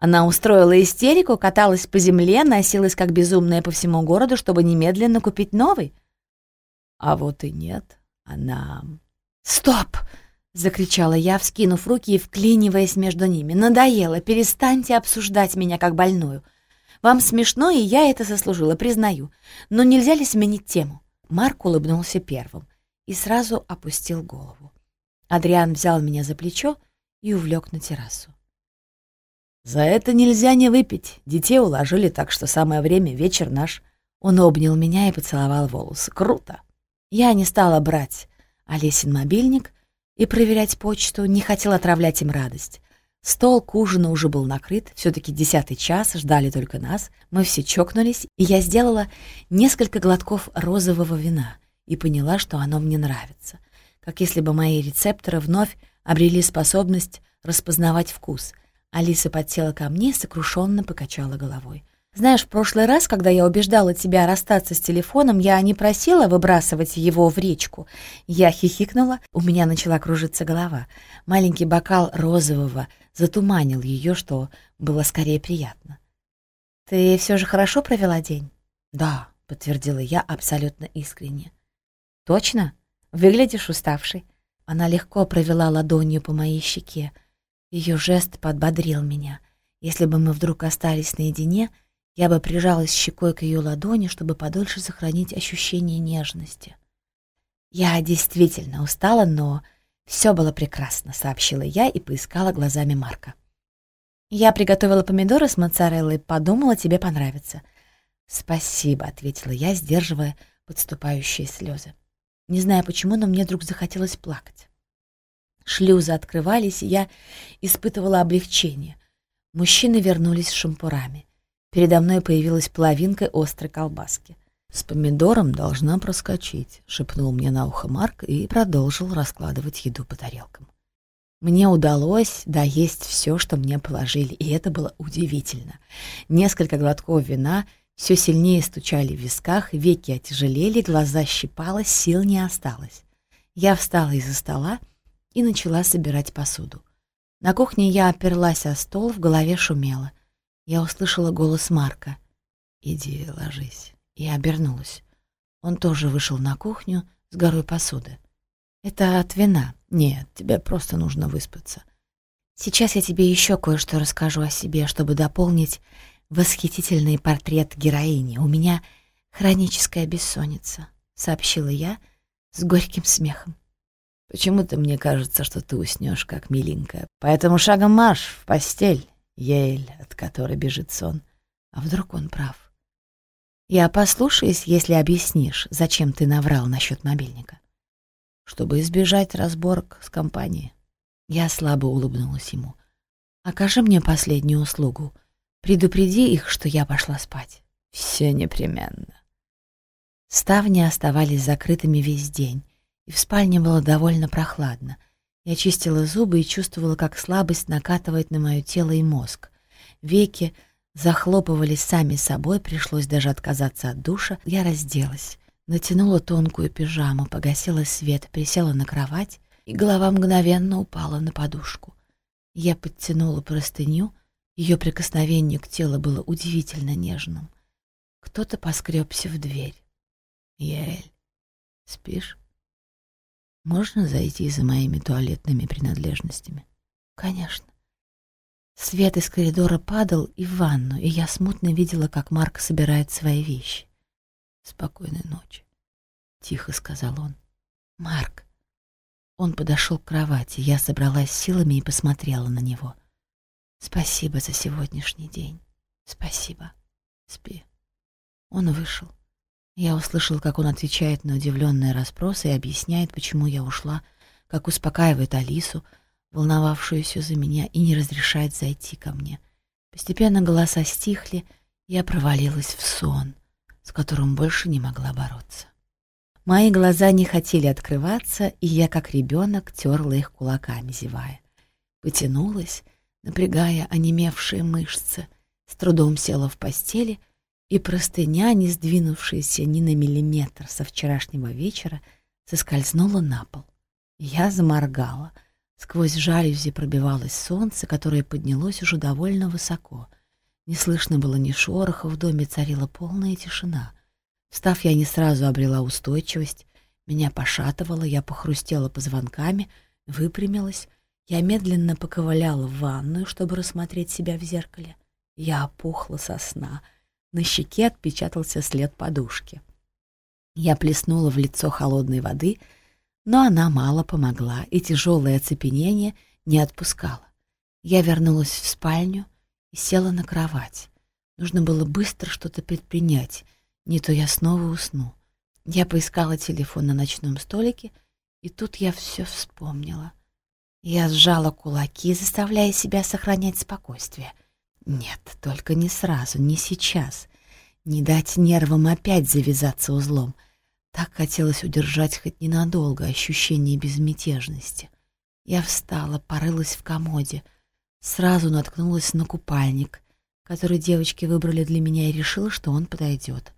Она устроила истерику, каталась по земле, носилась как безумная по всему городу, чтобы немедленно купить новый. А вот и нет, она... «Стоп!» — закричала я, вскинув руки и вклиниваясь между ними. «Надоело, перестаньте обсуждать меня как больную. Вам смешно, и я это заслужила, признаю. Но нельзя ли сменить тему?» Марк улыбнулся первым и сразу опустил голову. Адриан взял меня за плечо и увлек на террасу. «За это нельзя не выпить. Детей уложили, так что самое время, вечер наш». Он обнял меня и поцеловал волосы. «Круто!» Я не стала брать Олесин мобильник и проверять почту, не хотела отравлять им радость. Стол к ужину уже был накрыт, все таки десятый час, ждали только нас. Мы все чокнулись, и я сделала несколько глотков розового вина и поняла, что оно мне нравится. Как если бы мои рецепторы вновь обрели способность распознавать вкус — Алиса подсела ко мне и сокрушенно покачала головой. «Знаешь, в прошлый раз, когда я убеждала тебя расстаться с телефоном, я не просила выбрасывать его в речку. Я хихикнула, у меня начала кружиться голова. Маленький бокал розового затуманил ее, что было скорее приятно. «Ты все же хорошо провела день?» «Да», — подтвердила я абсолютно искренне. «Точно? Выглядишь уставшей». Она легко провела ладонью по моей щеке. Ее жест подбодрил меня. Если бы мы вдруг остались наедине, я бы прижалась щекой к ее ладони, чтобы подольше сохранить ощущение нежности. «Я действительно устала, но все было прекрасно», — сообщила я и поискала глазами Марка. «Я приготовила помидоры с моцареллой, подумала, тебе понравится». «Спасибо», — ответила я, сдерживая подступающие слезы. Не знаю почему, но мне вдруг захотелось плакать. Шлюзы открывались, и я испытывала облегчение. Мужчины вернулись с шампурами. Передо мной появилась половинка острой колбаски. «С помидором должна проскочить», — шепнул мне на ухо Марк и продолжил раскладывать еду по тарелкам. Мне удалось доесть все, что мне положили, и это было удивительно. Несколько глотков вина все сильнее стучали в висках, веки отяжелели, глаза щипало, сил не осталось. Я встала из-за стола и начала собирать посуду. На кухне я оперлась о стол, в голове шумело. Я услышала голос Марка. «Иди, ложись». И обернулась. Он тоже вышел на кухню с горой посуды. «Это от вина. Нет, тебе просто нужно выспаться. Сейчас я тебе еще кое-что расскажу о себе, чтобы дополнить восхитительный портрет героини. У меня хроническая бессонница», — сообщила я с горьким смехом. Почему-то мне кажется, что ты уснешь, как миленькая. Поэтому шагом марш в постель, ель, от которой бежит сон. А вдруг он прав? Я послушаюсь, если объяснишь, зачем ты наврал насчет мобильника. Чтобы избежать разборок с компанией. Я слабо улыбнулась ему. Окажи мне последнюю услугу. Предупреди их, что я пошла спать. Все непременно. Ставни оставались закрытыми весь день и в спальне было довольно прохладно. Я чистила зубы и чувствовала, как слабость накатывает на мое тело и мозг. Веки захлопывались сами собой, пришлось даже отказаться от душа. Я разделась, натянула тонкую пижаму, погасила свет, присела на кровать, и голова мгновенно упала на подушку. Я подтянула простыню, ее прикосновение к телу было удивительно нежным. Кто-то поскребся в дверь. «Яэль, спишь?» Можно зайти за моими туалетными принадлежностями? Конечно. Свет из коридора падал и в ванну, и я смутно видела, как Марк собирает свои вещи. «Спокойной ночи», — тихо сказал он. «Марк». Он подошел к кровати, я собралась силами и посмотрела на него. «Спасибо за сегодняшний день. Спасибо. Спи». Он вышел. Я услышал, как он отвечает на удивленные расспросы и объясняет, почему я ушла, как успокаивает Алису, волновавшуюся за меня, и не разрешает зайти ко мне. Постепенно голоса стихли, я провалилась в сон, с которым больше не могла бороться. Мои глаза не хотели открываться, и я, как ребенок, терла их кулаками, зевая. Потянулась, напрягая онемевшие мышцы, с трудом села в постели, и простыня, не сдвинувшаяся ни на миллиметр со вчерашнего вечера, соскользнула на пол. Я заморгала. Сквозь жалюзи пробивалось солнце, которое поднялось уже довольно высоко. Не слышно было ни шороха, в доме царила полная тишина. Встав, я не сразу обрела устойчивость. Меня пошатывало, я похрустела позвонками, выпрямилась. Я медленно поковыляла в ванную, чтобы рассмотреть себя в зеркале. Я опухла со сна. На щеке отпечатался след подушки. Я плеснула в лицо холодной воды, но она мало помогла, и тяжелое оцепенение не отпускало. Я вернулась в спальню и села на кровать. Нужно было быстро что-то предпринять, не то я снова усну. Я поискала телефон на ночном столике, и тут я все вспомнила. Я сжала кулаки, заставляя себя сохранять спокойствие. Нет, только не сразу, не сейчас. Не дать нервам опять завязаться узлом. Так хотелось удержать хоть ненадолго ощущение безмятежности. Я встала, порылась в комоде, сразу наткнулась на купальник, который девочки выбрали для меня и решила, что он подойдет.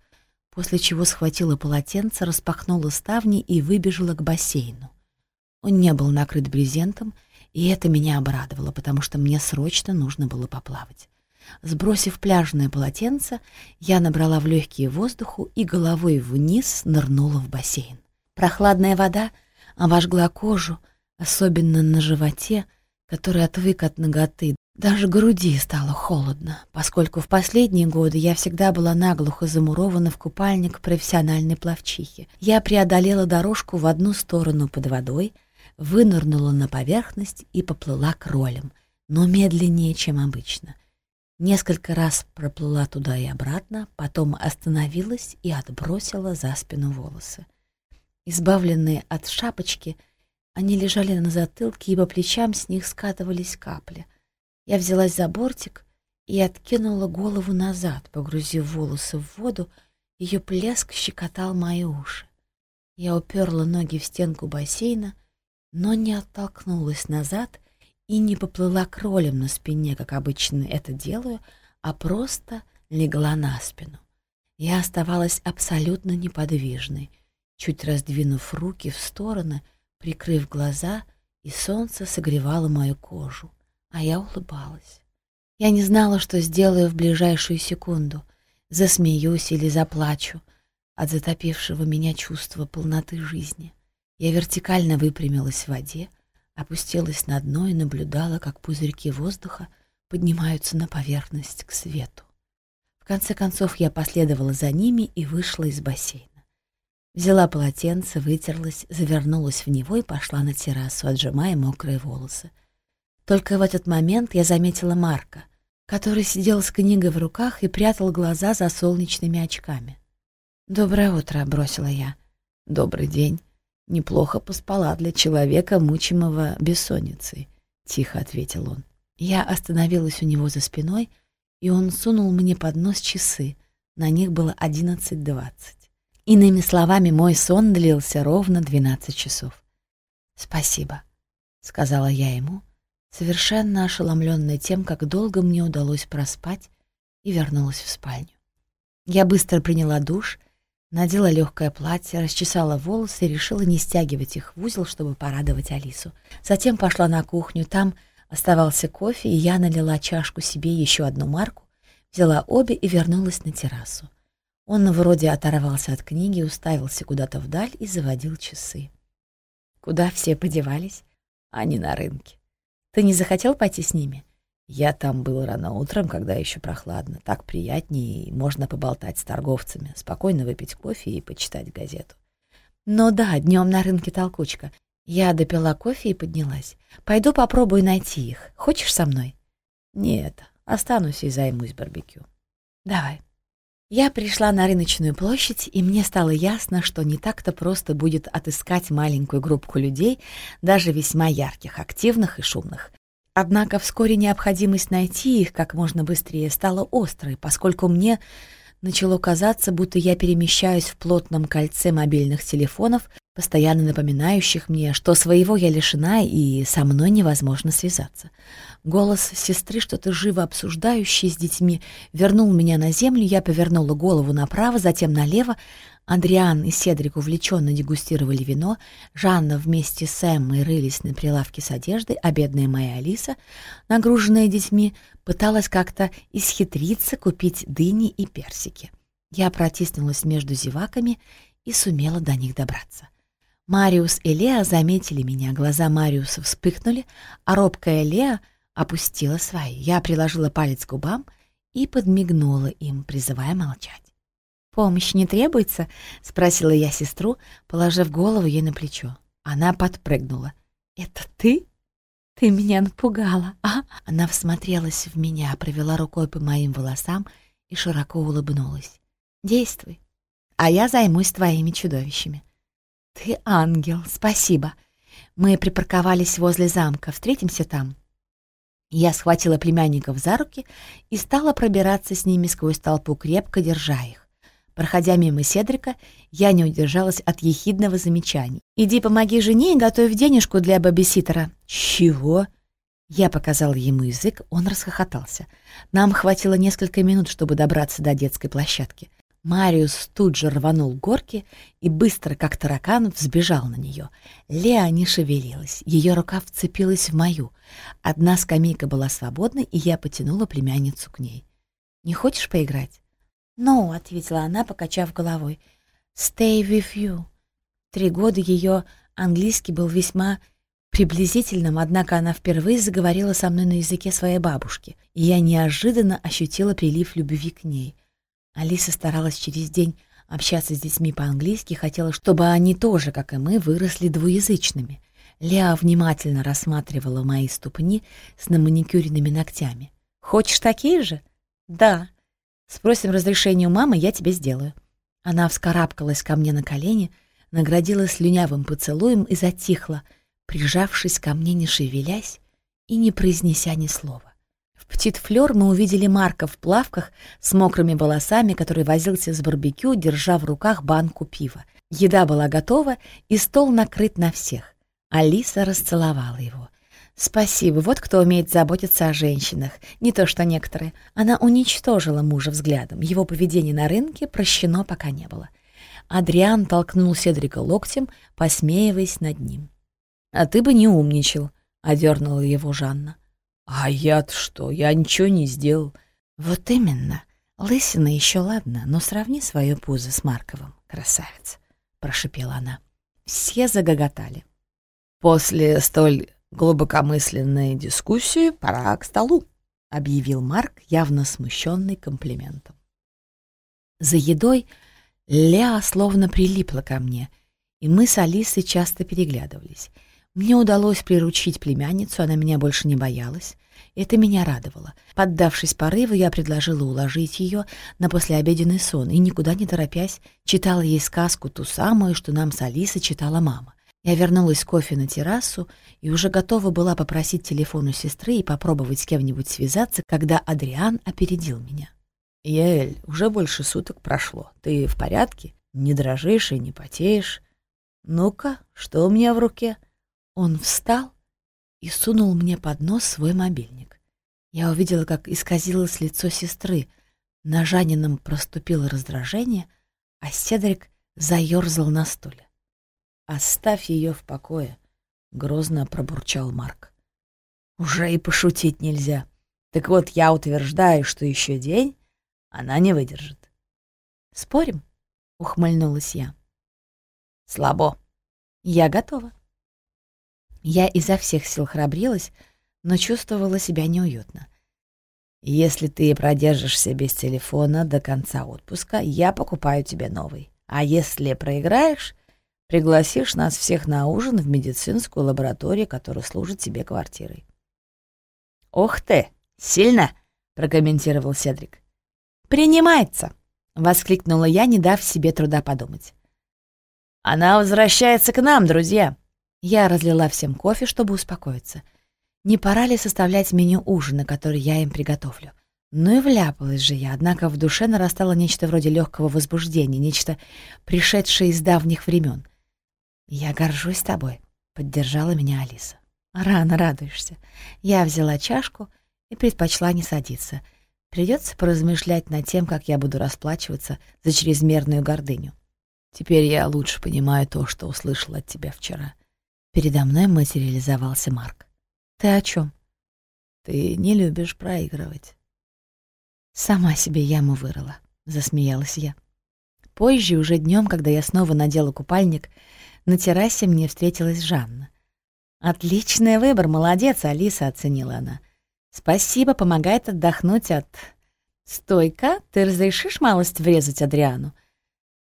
После чего схватила полотенце, распахнула ставни и выбежала к бассейну. Он не был накрыт брезентом, и это меня обрадовало, потому что мне срочно нужно было поплавать. Сбросив пляжное полотенце, я набрала в легкие воздуху и головой вниз нырнула в бассейн. Прохладная вода обожгла кожу, особенно на животе, который отвык от ноготы. Даже груди стало холодно, поскольку в последние годы я всегда была наглухо замурована в купальник профессиональной пловчихи. Я преодолела дорожку в одну сторону под водой, вынырнула на поверхность и поплыла кролем, но медленнее, чем обычно — Несколько раз проплыла туда и обратно, потом остановилась и отбросила за спину волосы. Избавленные от шапочки, они лежали на затылке, и по плечам с них скатывались капли. Я взялась за бортик и откинула голову назад, погрузив волосы в воду, ее плеск щекотал мои уши. Я уперла ноги в стенку бассейна, но не оттолкнулась назад и не поплыла кролем на спине, как обычно это делаю, а просто легла на спину. Я оставалась абсолютно неподвижной, чуть раздвинув руки в стороны, прикрыв глаза, и солнце согревало мою кожу, а я улыбалась. Я не знала, что сделаю в ближайшую секунду, засмеюсь или заплачу от затопившего меня чувства полноты жизни. Я вертикально выпрямилась в воде, опустилась на дно и наблюдала, как пузырьки воздуха поднимаются на поверхность к свету. В конце концов я последовала за ними и вышла из бассейна. Взяла полотенце, вытерлась, завернулась в него и пошла на террасу, отжимая мокрые волосы. Только в этот момент я заметила Марка, который сидел с книгой в руках и прятал глаза за солнечными очками. «Доброе утро», — бросила я. «Добрый день», «Неплохо поспала для человека, мучимого бессонницей», — тихо ответил он. Я остановилась у него за спиной, и он сунул мне под нос часы. На них было одиннадцать двадцать. Иными словами, мой сон длился ровно двенадцать часов. «Спасибо», — сказала я ему, совершенно ошеломленная тем, как долго мне удалось проспать, и вернулась в спальню. Я быстро приняла душ Надела легкое платье, расчесала волосы и решила не стягивать их в узел, чтобы порадовать Алису. Затем пошла на кухню, там оставался кофе, и я налила чашку себе еще одну марку, взяла обе и вернулась на террасу. Он вроде оторвался от книги, уставился куда-то вдаль и заводил часы. Куда все подевались? Они на рынке. Ты не захотел пойти с ними? Я там был рано утром, когда еще прохладно. Так приятнее, и можно поболтать с торговцами, спокойно выпить кофе и почитать газету. Ну да, днем на рынке толкучка. Я допила кофе и поднялась. Пойду попробую найти их. Хочешь со мной? Нет, останусь и займусь барбекю. Давай. Я пришла на рыночную площадь, и мне стало ясно, что не так-то просто будет отыскать маленькую группку людей, даже весьма ярких, активных и шумных. Однако вскоре необходимость найти их как можно быстрее стала острой, поскольку мне начало казаться, будто я перемещаюсь в плотном кольце мобильных телефонов, постоянно напоминающих мне, что своего я лишена и со мной невозможно связаться. Голос сестры, что-то живо обсуждающий с детьми, вернул меня на землю, я повернула голову направо, затем налево. Адриан и Седрик увлеченно дегустировали вино, Жанна вместе с Эммой рылись на прилавке с одеждой, а бедная моя Алиса, нагруженная детьми, пыталась как-то исхитриться купить дыни и персики. Я протиснулась между зеваками и сумела до них добраться. Мариус и Леа заметили меня, глаза Мариуса вспыхнули, а робкая Леа опустила свои. Я приложила палец к губам и подмигнула им, призывая молчать. «Помощь не требуется?» — спросила я сестру, положив голову ей на плечо. Она подпрыгнула. «Это ты? Ты меня напугала, а?» Она всмотрелась в меня, провела рукой по моим волосам и широко улыбнулась. «Действуй, а я займусь твоими чудовищами». «Ты ангел, спасибо. Мы припарковались возле замка. Встретимся там». Я схватила племянников за руки и стала пробираться с ними сквозь толпу, крепко держа их. Проходя мимо Седрика, я не удержалась от ехидного замечания. «Иди помоги жене и готовь денежку для бабиситера». «Чего?» Я показала ему язык, он расхохотался. Нам хватило несколько минут, чтобы добраться до детской площадки. Мариус тут же рванул горки и быстро, как таракан, взбежал на нее. Леа не шевелилась, ее рука вцепилась в мою. Одна скамейка была свободна, и я потянула племянницу к ней. «Не хочешь поиграть?» «No», — ответила она, покачав головой. «Stay with you». Три года ее английский был весьма приблизительным, однако она впервые заговорила со мной на языке своей бабушки, и я неожиданно ощутила прилив любви к ней — Алиса старалась через день общаться с детьми по-английски, хотела, чтобы они тоже, как и мы, выросли двуязычными. Леа внимательно рассматривала мои ступни с наманикюренными ногтями. «Хочешь такие же?» «Да». «Спросим разрешения у мамы, я тебе сделаю». Она вскарабкалась ко мне на колени, наградила слюнявым поцелуем и затихла, прижавшись ко мне, не шевелясь и не произнеся ни слова. В Птит-Флёр мы увидели Марка в плавках с мокрыми волосами, который возился с барбекю, держа в руках банку пива. Еда была готова, и стол накрыт на всех. Алиса расцеловала его. «Спасибо, вот кто умеет заботиться о женщинах, не то что некоторые». Она уничтожила мужа взглядом, его поведение на рынке прощено пока не было. Адриан толкнул Седрика локтем, посмеиваясь над ним. «А ты бы не умничал», — одернула его Жанна. «А я-то что? Я ничего не сделал». «Вот именно. Лысина еще ладно, но сравни свое пузо с Марковым, красавец», — прошипела она. Все загоготали. «После столь глубокомысленной дискуссии пора к столу», — объявил Марк, явно смущенный комплиментом. За едой Леа словно прилипла ко мне, и мы с Алисой часто переглядывались — мне удалось приручить племянницу, она меня больше не боялась. Это меня радовало. Поддавшись порыву, я предложила уложить ее на послеобеденный сон и, никуда не торопясь, читала ей сказку, ту самую, что нам с Алисой читала мама. Я вернулась кофе на террасу и уже готова была попросить телефон у сестры и попробовать с кем-нибудь связаться, когда Адриан опередил меня. «Яэль, уже больше суток прошло. Ты в порядке? Не дрожишь и не потеешь? Ну-ка, что у меня в руке?» Он встал и сунул мне под нос свой мобильник. Я увидела, как исказилось лицо сестры. На Жанином проступило раздражение, а Седрик заерзал на стуле. «Оставь ее в покое», — грозно пробурчал Марк. «Уже и пошутить нельзя. Так вот, я утверждаю, что еще день она не выдержит». «Спорим?» — ухмыльнулась я. «Слабо». «Я готова». Я изо всех сил храбрилась, но чувствовала себя неуютно. «Если ты продержишься без телефона до конца отпуска, я покупаю тебе новый. А если проиграешь, пригласишь нас всех на ужин в медицинскую лабораторию, которая служит тебе квартирой». «Ох ты! Сильно!» — прокомментировал Седрик. «Принимается!» — воскликнула я, не дав себе труда подумать. «Она возвращается к нам, друзья!» Я разлила всем кофе, чтобы успокоиться. Не пора ли составлять меню ужина, который я им приготовлю? Ну и вляпалась же я, однако в душе нарастало нечто вроде легкого возбуждения, нечто пришедшее из давних времен. «Я горжусь тобой», — поддержала меня Алиса. «Рано радуешься. Я взяла чашку и предпочла не садиться. Придется поразмышлять над тем, как я буду расплачиваться за чрезмерную гордыню. Теперь я лучше понимаю то, что услышал от тебя вчера». Передо мной материализовался Марк. «Ты о чем? «Ты не любишь проигрывать». «Сама себе яму вырыла», — засмеялась я. Позже, уже днем, когда я снова надела купальник, на террасе мне встретилась Жанна. «Отличный выбор, молодец, Алиса», — оценила она. «Спасибо, помогает отдохнуть от...» «Стойка, ты разрешишь малость врезать Адриану?»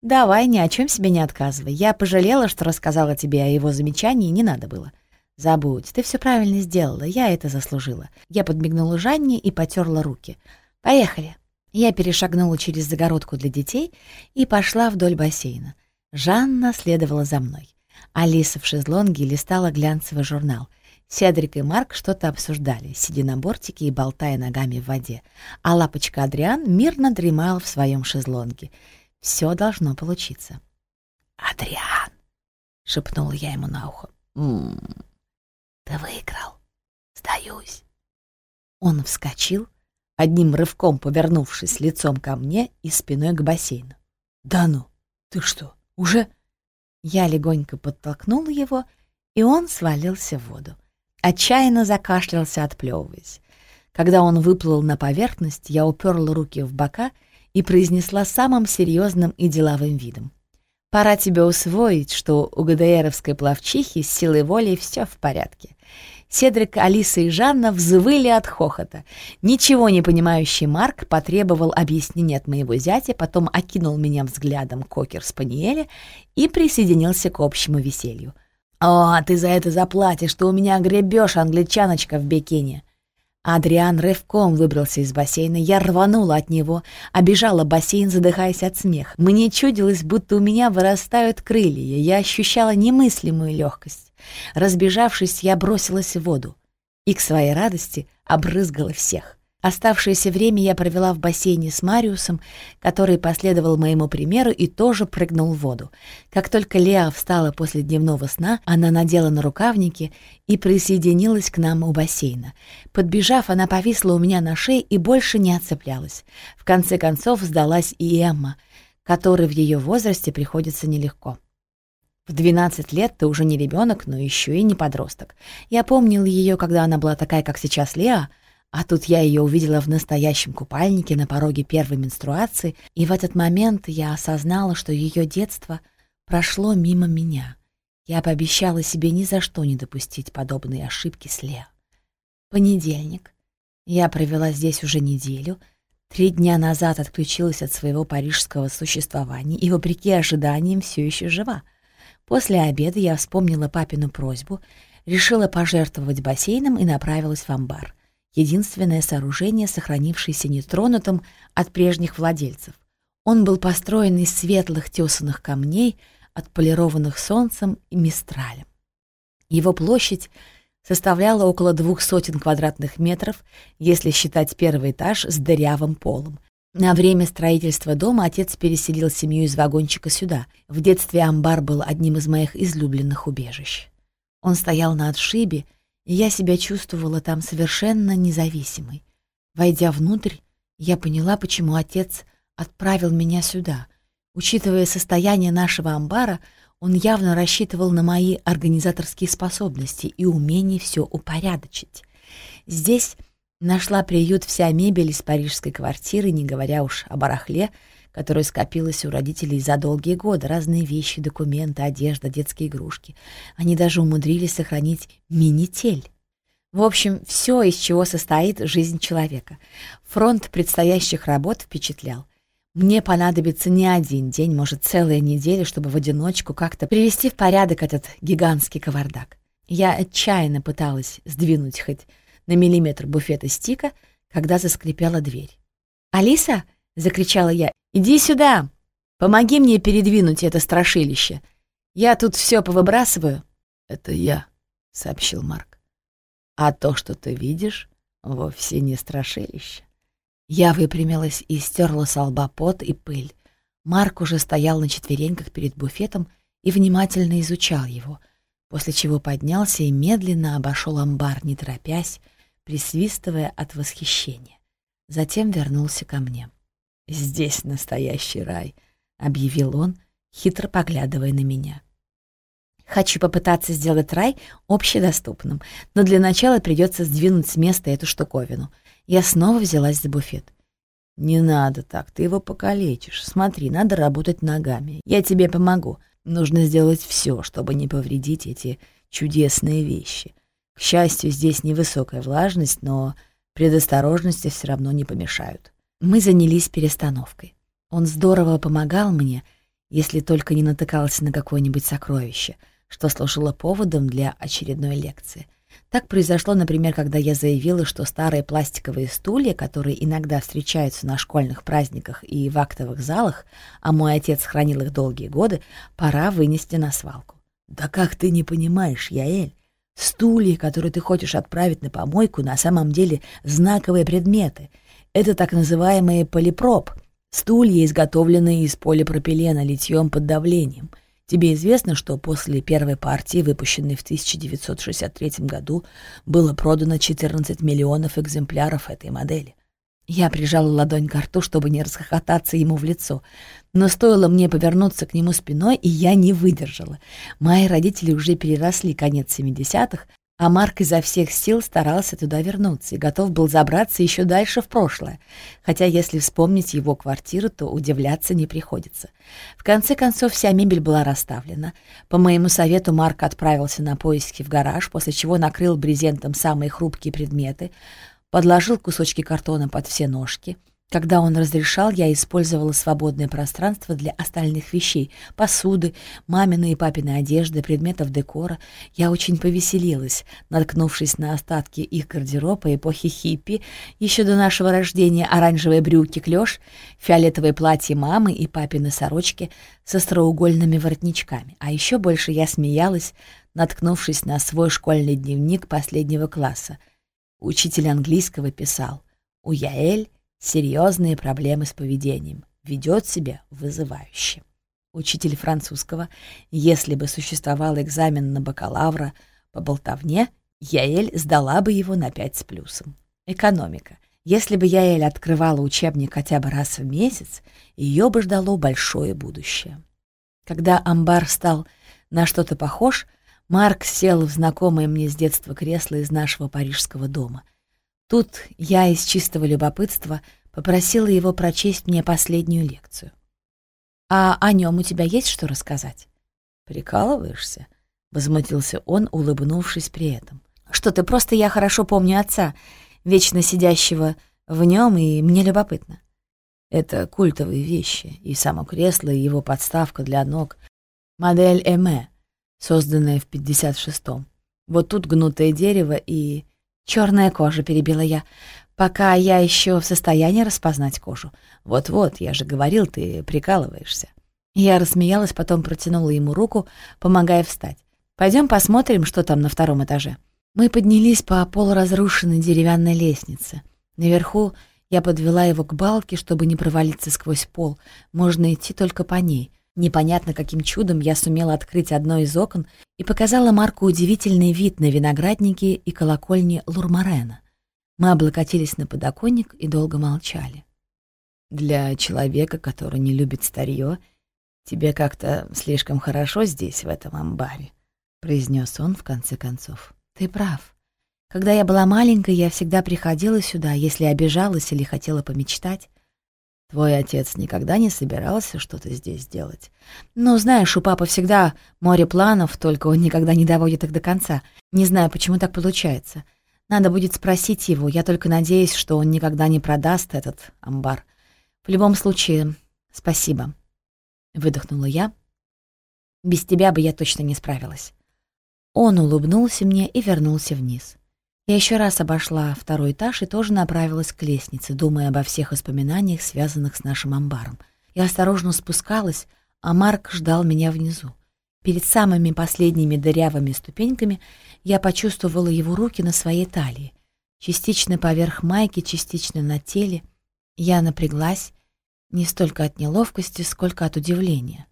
«Давай, ни о чем себе не отказывай. Я пожалела, что рассказала тебе о его замечании, не надо было». «Забудь, ты все правильно сделала, я это заслужила». Я подмигнула Жанне и потерла руки — «Поехали!» Я перешагнула через загородку для детей и пошла вдоль бассейна. Жанна следовала за мной. Алиса в шезлонге листала глянцевый журнал. Седрик и Марк что-то обсуждали, сидя на бортике и болтая ногами в воде. А лапочка Адриан мирно дремал в своем шезлонге. Все должно получиться. «Адриан!» — шепнула я ему на ухо. «М -м -м, «Ты выиграл. Сдаюсь». Он вскочил, одним рывком повернувшись лицом ко мне и спиной к бассейну. «Да ну, ты что, уже...» Я легонько подтолкнула его, и он свалился в воду. Отчаянно закашлялся, отплевываясь. Когда он выплыл на поверхность, я уперла руки в бока и произнесла самым серьезным и деловым видом. «Пора тебе усвоить, что у ГДРовской плавчихи с силой воли все в порядке. Седрик, Алиса и Жанна взвыли от хохота. Ничего не понимающий Марк потребовал объяснения от моего зятя, потом окинул меня взглядом кокер-спаниеля и присоединился к общему веселью. «О, ты за это заплатишь, что у меня гребешь, англичаночка в бикини!» Адриан рывком выбрался из бассейна, я рванула от него, обежала бассейн, задыхаясь от смеха. Мне чудилось, будто у меня вырастают крылья, я ощущала немыслимую легкость. Разбежавшись, я бросилась в воду и, к своей радости, обрызгала всех. Оставшееся время я провела в бассейне с Мариусом, который последовал моему примеру и тоже прыгнул в воду. Как только Леа встала после дневного сна, она надела на рукавники и присоединилась к нам у бассейна. Подбежав, она повисла у меня на шее и больше не отцеплялась. В конце концов сдалась и Эмма, которой в ее возрасте приходится нелегко. В 12 лет ты уже не ребенок, но еще и не подросток. Я помнил ее, когда она была такая, как сейчас Леа, а тут я ее увидела в настоящем купальнике на пороге первой менструации, и в этот момент я осознала, что ее детство прошло мимо меня. Я пообещала себе ни за что не допустить подобные ошибки с Лео. Понедельник. Я провела здесь уже неделю. Три дня назад отключилась от своего парижского существования и, вопреки ожиданиям, все еще жива. После обеда я вспомнила папину просьбу, решила пожертвовать бассейном и направилась в амбар — единственное сооружение, сохранившееся нетронутым от прежних владельцев. Он был построен из светлых тесанных камней, отполированных солнцем и мистралем. Его площадь составляла около двух сотен квадратных метров, если считать первый этаж с дырявым полом. На время строительства дома отец переселил семью из вагончика сюда. В детстве амбар был одним из моих излюбленных убежищ. Он стоял на отшибе, и я себя чувствовала там совершенно независимой. Войдя внутрь, я поняла, почему отец отправил меня сюда. Учитывая состояние нашего амбара, он явно рассчитывал на мои организаторские способности и умение все упорядочить. Здесь нашла приют вся мебель из парижской квартиры, не говоря уж о барахле, которое скопилось у родителей за долгие годы. Разные вещи, документы, одежда, детские игрушки. Они даже умудрились сохранить мини-тель. В общем, все, из чего состоит жизнь человека. Фронт предстоящих работ впечатлял. Мне понадобится не один день, может, целая неделя, чтобы в одиночку как-то привести в порядок этот гигантский кавардак. Я отчаянно пыталась сдвинуть хоть на миллиметр буфета стика, когда заскрипела дверь. «Алиса!» — закричала я. «Иди сюда! Помоги мне передвинуть это страшилище! Я тут все повыбрасываю!» «Это я», — сообщил Марк. «А то, что ты видишь, вовсе не страшилище. Я выпрямилась и стерла с лба пот и пыль. Марк уже стоял на четвереньках перед буфетом и внимательно изучал его, после чего поднялся и медленно обошел амбар, не торопясь, присвистывая от восхищения. Затем вернулся ко мне. «Здесь настоящий рай», — объявил он, хитро поглядывая на меня. Хочу попытаться сделать рай общедоступным, но для начала придется сдвинуть с места эту штуковину. Я снова взялась за буфет. «Не надо так, ты его покалечишь. Смотри, надо работать ногами. Я тебе помогу. Нужно сделать все, чтобы не повредить эти чудесные вещи. К счастью, здесь невысокая влажность, но предосторожности все равно не помешают». Мы занялись перестановкой. Он здорово помогал мне, если только не натыкался на какое-нибудь сокровище — что служило поводом для очередной лекции. Так произошло, например, когда я заявила, что старые пластиковые стулья, которые иногда встречаются на школьных праздниках и в актовых залах, а мой отец хранил их долгие годы, пора вынести на свалку. «Да как ты не понимаешь, Яэль? Стулья, которые ты хочешь отправить на помойку, на самом деле знаковые предметы. Это так называемые полипроб, стулья, изготовленные из полипропилена литьем под давлением — Тебе известно, что после первой партии, выпущенной в 1963 году, было продано 14 миллионов экземпляров этой модели. Я прижала ладонь к рту, чтобы не расхохотаться ему в лицо. Но стоило мне повернуться к нему спиной, и я не выдержала. Мои родители уже переросли конец 70-х, а Марк изо всех сил старался туда вернуться и готов был забраться еще дальше в прошлое, хотя если вспомнить его квартиру, то удивляться не приходится. В конце концов, вся мебель была расставлена. По моему совету Марк отправился на поиски в гараж, после чего накрыл брезентом самые хрупкие предметы, подложил кусочки картона под все ножки — когда он разрешал, я использовала свободное пространство для остальных вещей — посуды, маминой и папиной одежды, предметов декора. Я очень повеселилась, наткнувшись на остатки их гардероба эпохи хиппи, еще до нашего рождения оранжевые брюки клеш, фиолетовые платья мамы и папины сорочки со остроугольными воротничками. А еще больше я смеялась, наткнувшись на свой школьный дневник последнего класса. Учитель английского писал «У Яэль серьезные проблемы с поведением, ведет себя вызывающе. Учитель французского, если бы существовал экзамен на бакалавра по болтовне, Яэль сдала бы его на пять с плюсом. Экономика. Если бы Яэль открывала учебник хотя бы раз в месяц, ее бы ждало большое будущее. Когда амбар стал на что-то похож, Марк сел в знакомое мне с детства кресло из нашего парижского дома — Тут я из чистого любопытства попросила его прочесть мне последнюю лекцию. «А о нем у тебя есть что рассказать?» «Прикалываешься?» — возмутился он, улыбнувшись при этом. «Что ты, просто я хорошо помню отца, вечно сидящего в нем, и мне любопытно». Это культовые вещи, и само кресло, и его подставка для ног. Модель Эме, созданная в 56-м. Вот тут гнутое дерево и Черная кожа, перебила я. Пока я еще в состоянии распознать кожу. Вот-вот, я же говорил, ты прикалываешься. Я рассмеялась, потом протянула ему руку, помогая встать. Пойдем посмотрим, что там на втором этаже. Мы поднялись по полуразрушенной деревянной лестнице. Наверху я подвела его к балке, чтобы не провалиться сквозь пол. Можно идти только по ней — Непонятно, каким чудом я сумела открыть одно из окон и показала Марку удивительный вид на виноградники и колокольни Лурмарена. Мы облокотились на подоконник и долго молчали. «Для человека, который не любит старье, тебе как-то слишком хорошо здесь, в этом амбаре», — произнес он в конце концов. «Ты прав. Когда я была маленькой, я всегда приходила сюда, если обижалась или хотела помечтать. Твой отец никогда не собирался что-то здесь делать. Ну, знаешь, у папы всегда море планов, только он никогда не доводит их до конца. Не знаю, почему так получается. Надо будет спросить его, я только надеюсь, что он никогда не продаст этот амбар. В любом случае, спасибо. Выдохнула я. Без тебя бы я точно не справилась. Он улыбнулся мне и вернулся вниз. Я еще раз обошла второй этаж и тоже направилась к лестнице, думая обо всех воспоминаниях, связанных с нашим амбаром. Я осторожно спускалась, а Марк ждал меня внизу. Перед самыми последними дырявыми ступеньками я почувствовала его руки на своей талии, частично поверх майки, частично на теле. Я напряглась не столько от неловкости, сколько от удивления.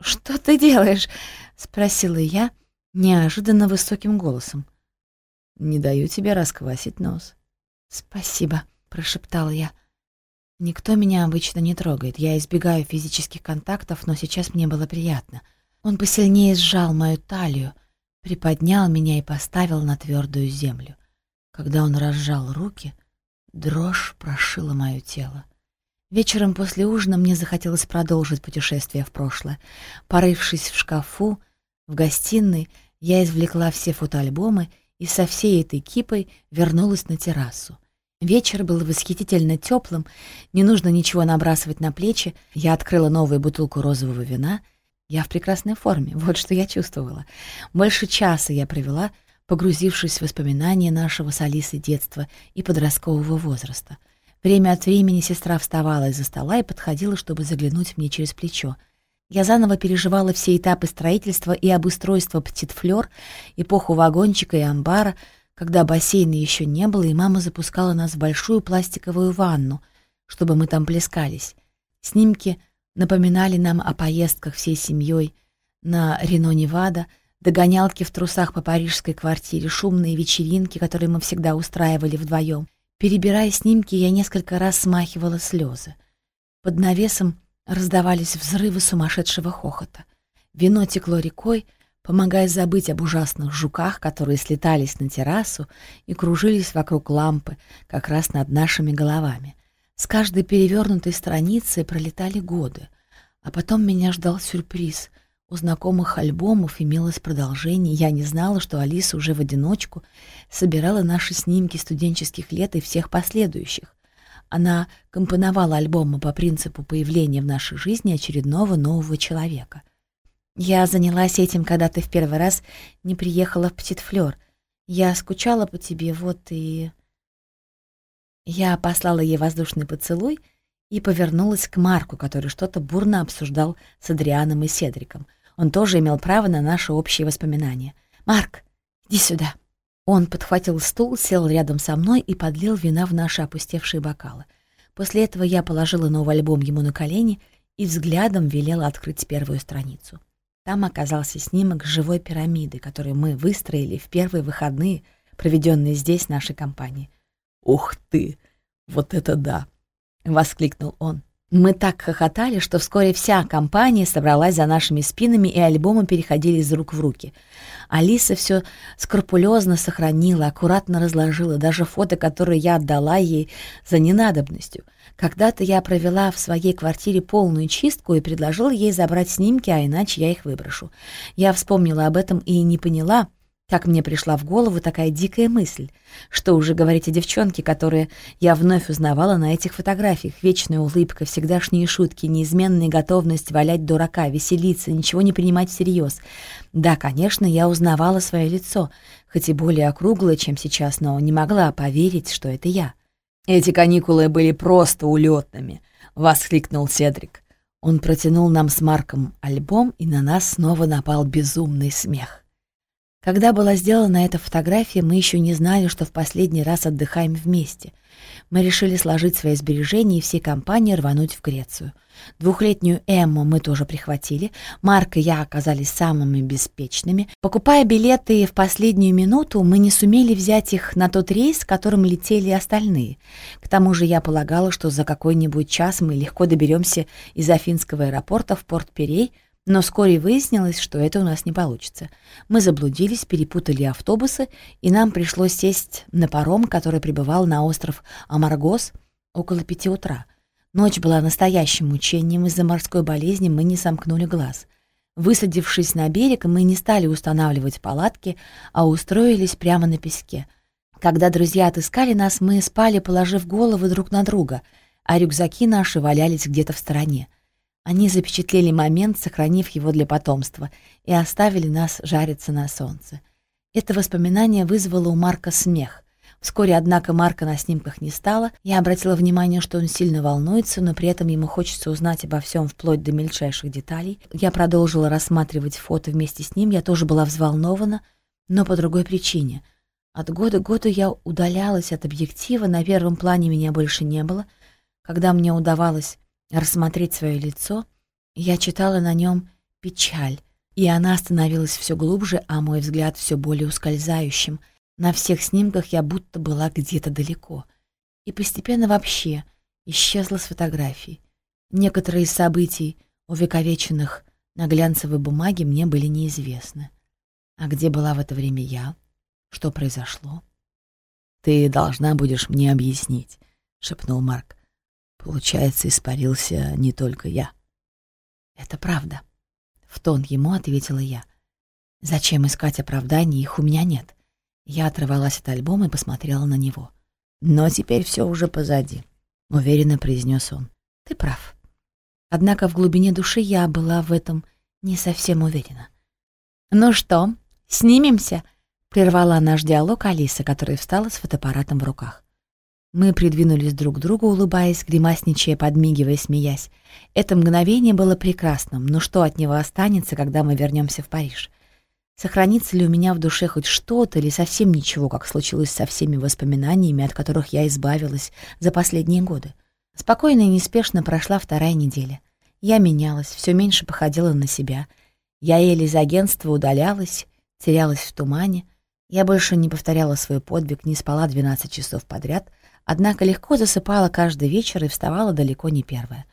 «Что ты делаешь?» — спросила я неожиданно высоким голосом. «Не даю тебе расквасить нос». «Спасибо», — прошептала я. «Никто меня обычно не трогает. Я избегаю физических контактов, но сейчас мне было приятно. Он посильнее сжал мою талию, приподнял меня и поставил на твердую землю. Когда он разжал руки, дрожь прошила мое тело. Вечером после ужина мне захотелось продолжить путешествие в прошлое. Порывшись в шкафу, в гостиной, я извлекла все фотоальбомы и со всей этой кипой вернулась на террасу. Вечер был восхитительно теплым, не нужно ничего набрасывать на плечи. Я открыла новую бутылку розового вина. Я в прекрасной форме, вот что я чувствовала. Больше часа я провела, погрузившись в воспоминания нашего с Алисой детства и подросткового возраста — Время от времени сестра вставала из-за стола и подходила, чтобы заглянуть мне через плечо. Я заново переживала все этапы строительства и обустройства птитфлёр, эпоху вагончика и амбара, когда бассейна еще не было, и мама запускала нас в большую пластиковую ванну, чтобы мы там плескались. Снимки напоминали нам о поездках всей семьей на Рено-Невада, догонялки в трусах по парижской квартире, шумные вечеринки, которые мы всегда устраивали вдвоем. Перебирая снимки, я несколько раз смахивала слезы. Под навесом раздавались взрывы сумасшедшего хохота. Вино текло рекой, помогая забыть об ужасных жуках, которые слетались на террасу и кружились вокруг лампы, как раз над нашими головами. С каждой перевернутой страницей пролетали годы, а потом меня ждал сюрприз — у знакомых альбомов имелось продолжение. Я не знала, что Алиса уже в одиночку собирала наши снимки студенческих лет и всех последующих. Она компоновала альбомы по принципу появления в нашей жизни очередного нового человека. Я занялась этим, когда ты в первый раз не приехала в Птитфлёр. Я скучала по тебе, вот и... Я послала ей воздушный поцелуй и повернулась к Марку, который что-то бурно обсуждал с Адрианом и Седриком — он тоже имел право на наши общие воспоминания. «Марк, иди сюда!» Он подхватил стул, сел рядом со мной и подлил вина в наши опустевшие бокалы. После этого я положила новый альбом ему на колени и взглядом велела открыть первую страницу. Там оказался снимок живой пирамиды, которую мы выстроили в первые выходные, проведенные здесь нашей компанией. «Ух ты! Вот это да!» — воскликнул он. Мы так хохотали, что вскоре вся компания собралась за нашими спинами, и альбомы переходили из рук в руки. Алиса все скрупулезно сохранила, аккуратно разложила, даже фото, которые я отдала ей за ненадобностью. Когда-то я провела в своей квартире полную чистку и предложила ей забрать снимки, а иначе я их выброшу. Я вспомнила об этом и не поняла, как мне пришла в голову такая дикая мысль. Что уже говорить о девчонке, которую я вновь узнавала на этих фотографиях. Вечная улыбка, всегдашние шутки, неизменная готовность валять дурака, веселиться, ничего не принимать всерьез. Да, конечно, я узнавала свое лицо, хоть и более округлое, чем сейчас, но не могла поверить, что это я. «Эти каникулы были просто улетными», — воскликнул Седрик. Он протянул нам с Марком альбом, и на нас снова напал безумный смех. Когда была сделана эта фотография, мы еще не знали, что в последний раз отдыхаем вместе. Мы решили сложить свои сбережения и всей компании рвануть в Грецию. Двухлетнюю Эмму мы тоже прихватили. Марк и я оказались самыми беспечными. Покупая билеты в последнюю минуту, мы не сумели взять их на тот рейс, которым летели остальные. К тому же я полагала, что за какой-нибудь час мы легко доберемся из Афинского аэропорта в порт Перей, но вскоре выяснилось, что это у нас не получится. Мы заблудились, перепутали автобусы, и нам пришлось сесть на паром, который прибывал на остров Амаргос около пяти утра. Ночь была настоящим мучением, из-за морской болезни мы не сомкнули глаз. Высадившись на берег, мы не стали устанавливать палатки, а устроились прямо на песке. Когда друзья отыскали нас, мы спали, положив головы друг на друга, а рюкзаки наши валялись где-то в стороне. Они запечатлели момент, сохранив его для потомства, и оставили нас жариться на солнце. Это воспоминание вызвало у Марка смех. Вскоре, однако, Марка на снимках не стало. Я обратила внимание, что он сильно волнуется, но при этом ему хочется узнать обо всем вплоть до мельчайших деталей. Я продолжила рассматривать фото вместе с ним. Я тоже была взволнована, но по другой причине. От года к году я удалялась от объектива, на первом плане меня больше не было — когда мне удавалось рассмотреть свое лицо, я читала на нем печаль, и она становилась все глубже, а мой взгляд все более ускользающим. На всех снимках я будто была где-то далеко. И постепенно вообще исчезла с фотографий. Некоторые из событий, увековеченных на глянцевой бумаге, мне были неизвестны. А где была в это время я? Что произошло? «Ты должна будешь мне объяснить», — шепнул Марк. «Получается, испарился не только я». «Это правда», — в тон ему ответила я. «Зачем искать оправданий, их у меня нет». Я отрывалась от альбома и посмотрела на него. «Но теперь все уже позади», — уверенно произнес он. «Ты прав». Однако в глубине души я была в этом не совсем уверена. «Ну что, снимемся?» Прервала наш диалог Алиса, которая встала с фотоаппаратом в руках. Мы придвинулись друг к другу, улыбаясь, гримасничая, подмигивая, смеясь. Это мгновение было прекрасным, но что от него останется, когда мы вернемся в Париж? Сохранится ли у меня в душе хоть что-то или совсем ничего, как случилось со всеми воспоминаниями, от которых я избавилась за последние годы? Спокойно и неспешно прошла вторая неделя. Я менялась, все меньше походила на себя. Я еле из агентства удалялась, терялась в тумане — я больше не повторяла свой подвиг, не спала 12 часов подряд, однако легко засыпала каждый вечер и вставала далеко не первая.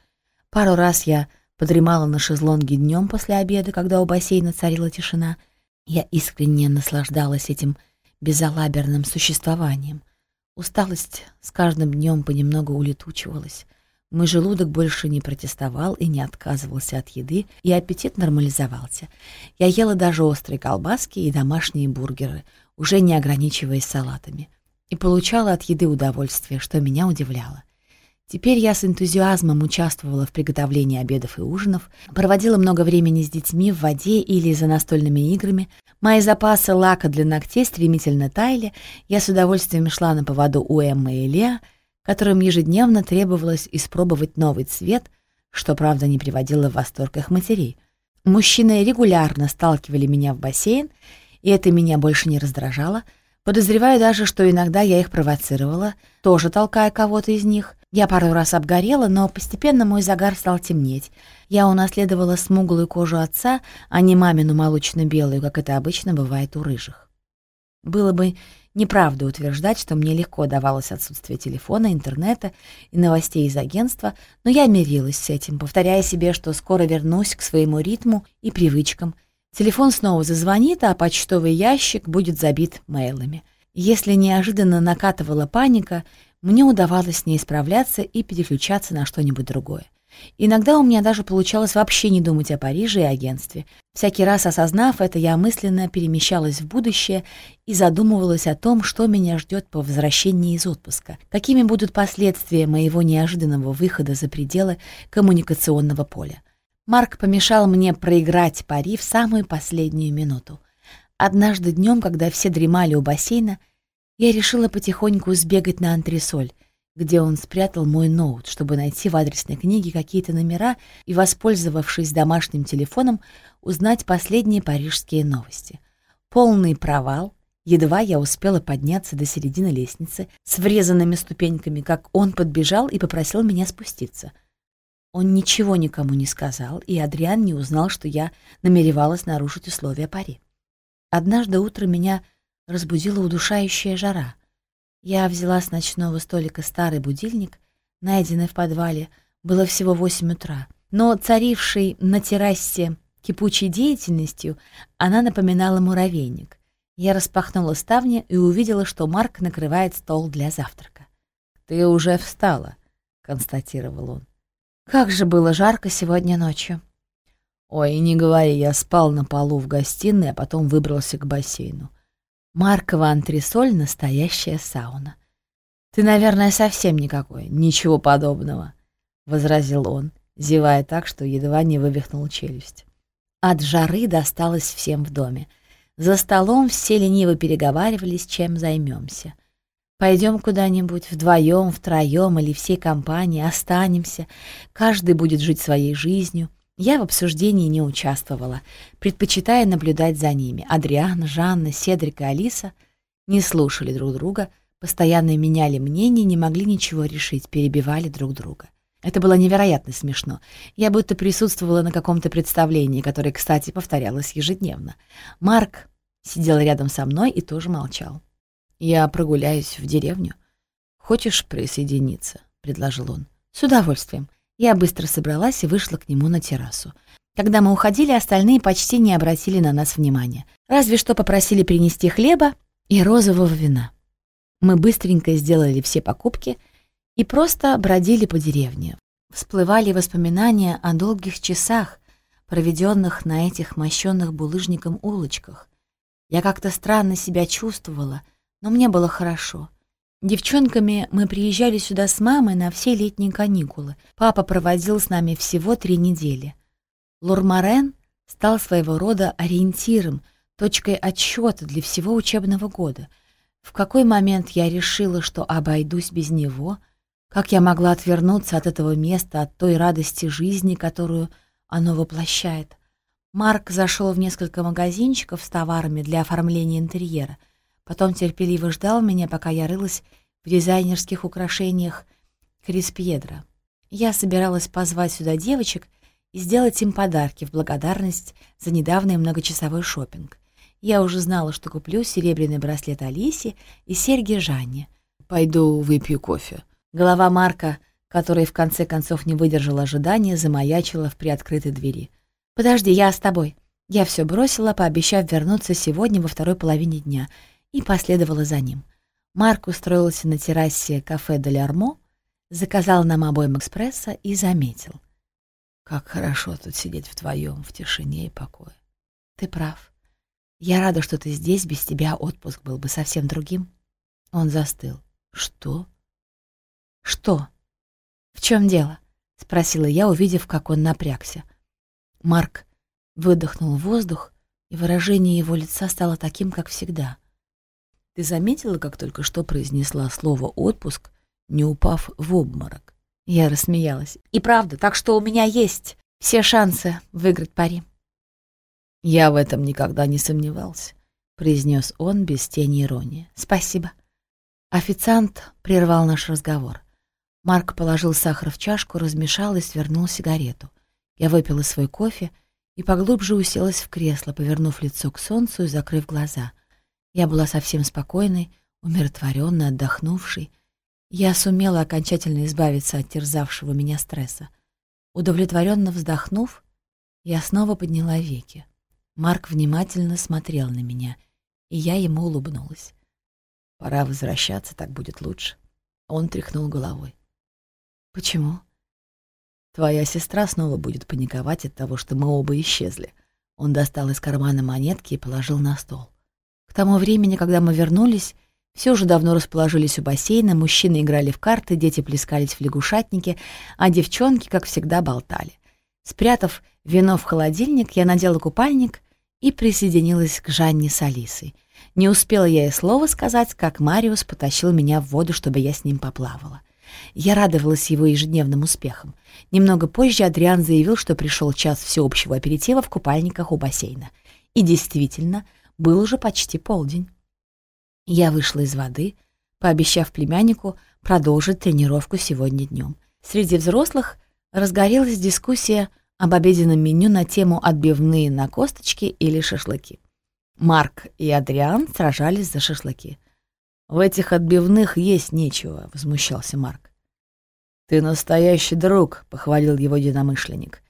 Пару раз я подремала на шезлонге днем после обеда, когда у бассейна царила тишина. Я искренне наслаждалась этим безалаберным существованием. Усталость с каждым днем понемногу улетучивалась. Мой желудок больше не протестовал и не отказывался от еды, и аппетит нормализовался. Я ела даже острые колбаски и домашние бургеры, уже не ограничиваясь салатами, и получала от еды удовольствие, что меня удивляло. Теперь я с энтузиазмом участвовала в приготовлении обедов и ужинов, проводила много времени с детьми в воде или за настольными играми. Мои запасы лака для ногтей стремительно таяли, я с удовольствием шла на поводу у Эммы и Леа, которым ежедневно требовалось испробовать новый цвет, что, правда, не приводило в восторг их матерей. Мужчины регулярно сталкивали меня в бассейн, и это меня больше не раздражало. Подозреваю даже, что иногда я их провоцировала, тоже толкая кого-то из них. Я пару раз обгорела, но постепенно мой загар стал темнеть. Я унаследовала смуглую кожу отца, а не мамину молочно-белую, как это обычно бывает у рыжих. Было бы Неправда утверждать, что мне легко давалось отсутствие телефона, интернета и новостей из агентства, но я мирилась с этим, повторяя себе, что скоро вернусь к своему ритму и привычкам. Телефон снова зазвонит, а почтовый ящик будет забит мейлами. Если неожиданно накатывала паника, мне удавалось с ней справляться и переключаться на что-нибудь другое. Иногда у меня даже получалось вообще не думать о Париже и агентстве. Всякий раз осознав это, я мысленно перемещалась в будущее и задумывалась о том, что меня ждет по возвращении из отпуска, какими будут последствия моего неожиданного выхода за пределы коммуникационного поля. Марк помешал мне проиграть пари в самую последнюю минуту. Однажды днем, когда все дремали у бассейна, я решила потихоньку сбегать на антресоль — где он спрятал мой ноут, чтобы найти в адресной книге какие-то номера и, воспользовавшись домашним телефоном, узнать последние парижские новости. Полный провал. Едва я успела подняться до середины лестницы с врезанными ступеньками, как он подбежал и попросил меня спуститься. Он ничего никому не сказал, и Адриан не узнал, что я намеревалась нарушить условия пари. Однажды утром меня разбудила удушающая жара — я взяла с ночного столика старый будильник, найденный в подвале, было всего восемь утра, но царившей на террасе кипучей деятельностью она напоминала муравейник. Я распахнула ставни и увидела, что Марк накрывает стол для завтрака. «Ты уже встала», — констатировал он. «Как же было жарко сегодня ночью!» «Ой, не говори, я спал на полу в гостиной, а потом выбрался к бассейну. Маркова антресоль — настоящая сауна. «Ты, наверное, совсем никакой, ничего подобного», — возразил он, зевая так, что едва не вывихнул челюсть. От жары досталось всем в доме. За столом все лениво переговаривались, чем займемся. Пойдем куда-нибудь вдвоем, втроем или всей компанией, останемся. Каждый будет жить своей жизнью — я в обсуждении не участвовала, предпочитая наблюдать за ними. Адриан, Жанна, Седрик и Алиса не слушали друг друга, постоянно меняли мнение, не могли ничего решить, перебивали друг друга. Это было невероятно смешно. Я будто присутствовала на каком-то представлении, которое, кстати, повторялось ежедневно. Марк сидел рядом со мной и тоже молчал. «Я прогуляюсь в деревню. Хочешь присоединиться?» — предложил он. «С удовольствием». Я быстро собралась и вышла к нему на террасу. Когда мы уходили, остальные почти не обратили на нас внимания. Разве что попросили принести хлеба и розового вина. Мы быстренько сделали все покупки и просто бродили по деревне. Всплывали воспоминания о долгих часах, проведенных на этих мощенных булыжником улочках. Я как-то странно себя чувствовала, но мне было хорошо. Девчонками мы приезжали сюда с мамой на все летние каникулы. Папа проводил с нами всего три недели. Лурмарен стал своего рода ориентиром, точкой отсчета для всего учебного года. В какой момент я решила, что обойдусь без него? Как я могла отвернуться от этого места, от той радости жизни, которую оно воплощает? Марк зашел в несколько магазинчиков с товарами для оформления интерьера — Потом терпеливо ждал меня, пока я рылась в дизайнерских украшениях Крис Пьедро. Я собиралась позвать сюда девочек и сделать им подарки в благодарность за недавний многочасовой шопинг. Я уже знала, что куплю серебряный браслет Алисе и серьги Жанне. «Пойду выпью кофе». Голова Марка, который в конце концов не выдержал ожидания, замаячила в приоткрытой двери. «Подожди, я с тобой». Я все бросила, пообещав вернуться сегодня во второй половине дня — и последовала за ним. Марк устроился на террасе кафе «Дель Армо», заказал нам обоим экспресса и заметил. «Как хорошо тут сидеть вдвоем в тишине и покое». «Ты прав. Я рада, что ты здесь, без тебя отпуск был бы совсем другим». Он застыл. «Что?» «Что? В чем дело?» — спросила я, увидев, как он напрягся. Марк выдохнул воздух, и выражение его лица стало таким, как всегда. Ты заметила, как только что произнесла слово «отпуск», не упав в обморок? Я рассмеялась. И правда, так что у меня есть все шансы выиграть пари. Я в этом никогда не сомневался, произнес он без тени иронии. Спасибо. Официант прервал наш разговор. Марк положил сахар в чашку, размешал и свернул сигарету. Я выпила свой кофе и поглубже уселась в кресло, повернув лицо к солнцу и закрыв глаза — я была совсем спокойной, умиротворенной, отдохнувшей. Я сумела окончательно избавиться от терзавшего меня стресса. Удовлетворенно вздохнув, я снова подняла веки. Марк внимательно смотрел на меня, и я ему улыбнулась. «Пора возвращаться, так будет лучше». Он тряхнул головой. «Почему?» «Твоя сестра снова будет паниковать от того, что мы оба исчезли». Он достал из кармана монетки и положил на стол. К тому времени, когда мы вернулись, все уже давно расположились у бассейна, мужчины играли в карты, дети плескались в лягушатнике, а девчонки, как всегда, болтали. Спрятав вино в холодильник, я надела купальник и присоединилась к Жанне с Алисой. Не успела я и слова сказать, как Мариус потащил меня в воду, чтобы я с ним поплавала. Я радовалась его ежедневным успехам. Немного позже Адриан заявил, что пришел час всеобщего аперитива в купальниках у бассейна. И действительно, был уже почти полдень. Я вышла из воды, пообещав племяннику продолжить тренировку сегодня днем. Среди взрослых разгорелась дискуссия об обеденном меню на тему отбивные на косточки или шашлыки. Марк и Адриан сражались за шашлыки. «В этих отбивных есть нечего», — возмущался Марк. «Ты настоящий друг», — похвалил его единомышленник.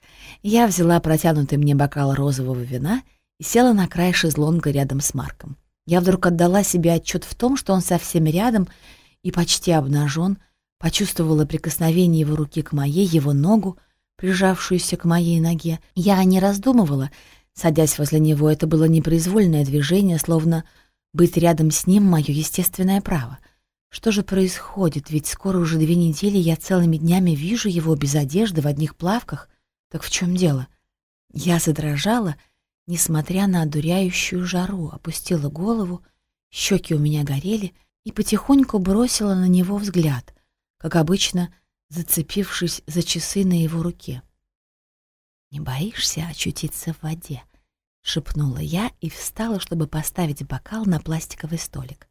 Я взяла протянутый мне бокал розового вина и села на край шезлонга рядом с Марком. Я вдруг отдала себе отчет в том, что он совсем рядом и почти обнажен, почувствовала прикосновение его руки к моей, его ногу, прижавшуюся к моей ноге. Я не раздумывала, садясь возле него, это было непроизвольное движение, словно быть рядом с ним — мое естественное право. Что же происходит? Ведь скоро уже две недели я целыми днями вижу его без одежды, в одних плавках. Так в чем дело? Я задрожала — несмотря на одуряющую жару, опустила голову, щеки у меня горели и потихоньку бросила на него взгляд, как обычно, зацепившись за часы на его руке. «Не боишься очутиться в воде?» — шепнула я и встала, чтобы поставить бокал на пластиковый столик.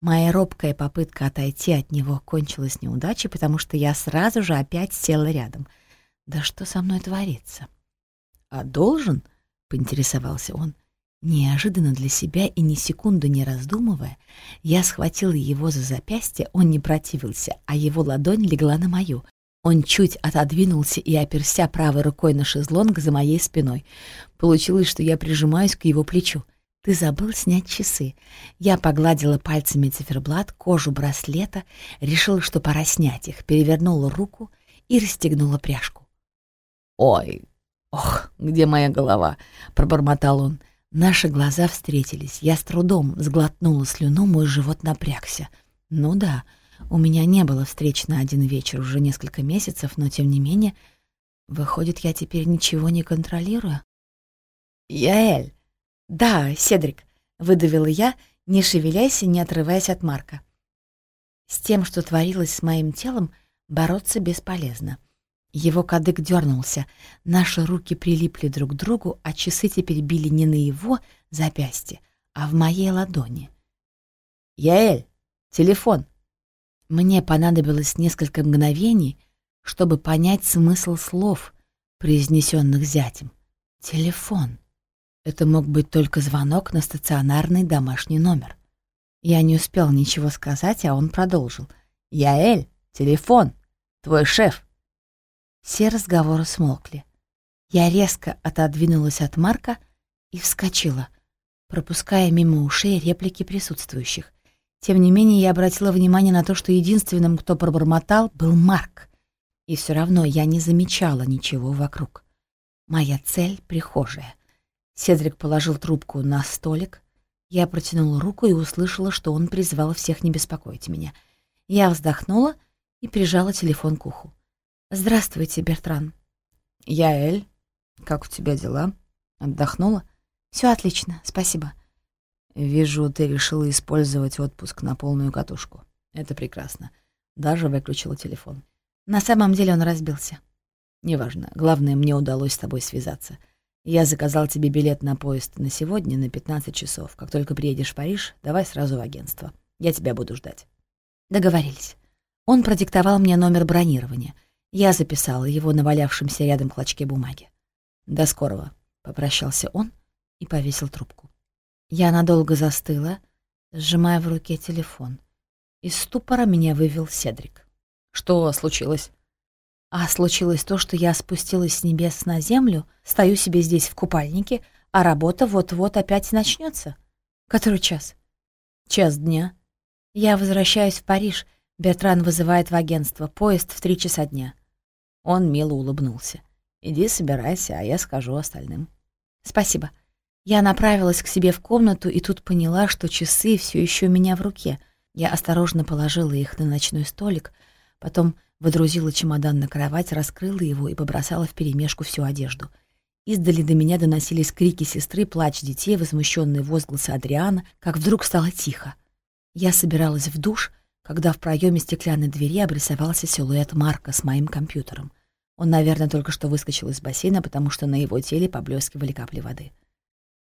Моя робкая попытка отойти от него кончилась неудачей, потому что я сразу же опять села рядом. Да что со мной творится? «А должен?» — поинтересовался он. Неожиданно для себя и ни секунду не раздумывая, я схватила его за запястье, он не противился, а его ладонь легла на мою. Он чуть отодвинулся и оперся правой рукой на шезлонг за моей спиной. Получилось, что я прижимаюсь к его плечу. «Ты забыл снять часы». Я погладила пальцами циферблат, кожу браслета, решила, что пора снять их, перевернула руку и расстегнула пряжку. «Ой, ох, где моя голова?» — пробормотал он. Наши глаза встретились. Я с трудом сглотнула слюну, мой живот напрягся. Ну да, у меня не было встреч на один вечер уже несколько месяцев, но тем не менее, выходит, я теперь ничего не контролирую. «Яэль!» «Да, Седрик», — выдавила я, не шевелясь и не отрываясь от Марка. С тем, что творилось с моим телом, бороться бесполезно. Его кадык дернулся, наши руки прилипли друг к другу, а часы теперь били не на его запястье, а в моей ладони. «Яэль, телефон!» Мне понадобилось несколько мгновений, чтобы понять смысл слов, произнесенных зятем. «Телефон». Это мог быть только звонок на стационарный домашний номер. Я не успел ничего сказать, а он продолжил. «Яэль, телефон! Твой шеф!» Все разговоры смолкли. Я резко отодвинулась от Марка и вскочила, пропуская мимо ушей реплики присутствующих. Тем не менее, я обратила внимание на то, что единственным, кто пробормотал, был Марк. И все равно я не замечала ничего вокруг. Моя цель — прихожая. Седрик положил трубку на столик. Я протянула руку и услышала, что он призвал всех не беспокоить меня. Я вздохнула и прижала телефон к уху. «Здравствуйте, Бертран». «Я Эль. Как у тебя дела? Отдохнула?» Все отлично, спасибо». «Вижу, ты решила использовать отпуск на полную катушку. Это прекрасно. Даже выключила телефон». «На самом деле он разбился». «Неважно. Главное, мне удалось с тобой связаться. Я заказал тебе билет на поезд на сегодня на 15 часов. Как только приедешь в Париж, давай сразу в агентство. Я тебя буду ждать». Договорились. Он продиктовал мне номер бронирования — я записала его на валявшемся рядом клочке бумаги. «До скорого», — попрощался он и повесил трубку. Я надолго застыла, сжимая в руке телефон. Из ступора меня вывел Седрик. «Что случилось?» А случилось то, что я спустилась с небес на землю, стою себе здесь в купальнике, а работа вот-вот опять начнется. Который час? Час дня. Я возвращаюсь в Париж. Бертран вызывает в агентство. Поезд в три часа дня. Он мило улыбнулся. «Иди собирайся, а я скажу остальным». «Спасибо». Я направилась к себе в комнату и тут поняла, что часы все еще у меня в руке. Я осторожно положила их на ночной столик, потом выдрузила чемодан на кровать, раскрыла его и побросала вперемешку всю одежду. Издали до меня доносились крики сестры, плач детей, возмущенные возгласы Адриана, как вдруг стало тихо. Я собиралась в душ — когда в проеме стеклянной двери обрисовался силуэт Марка с моим компьютером. Он, наверное, только что выскочил из бассейна, потому что на его теле поблескивали капли воды.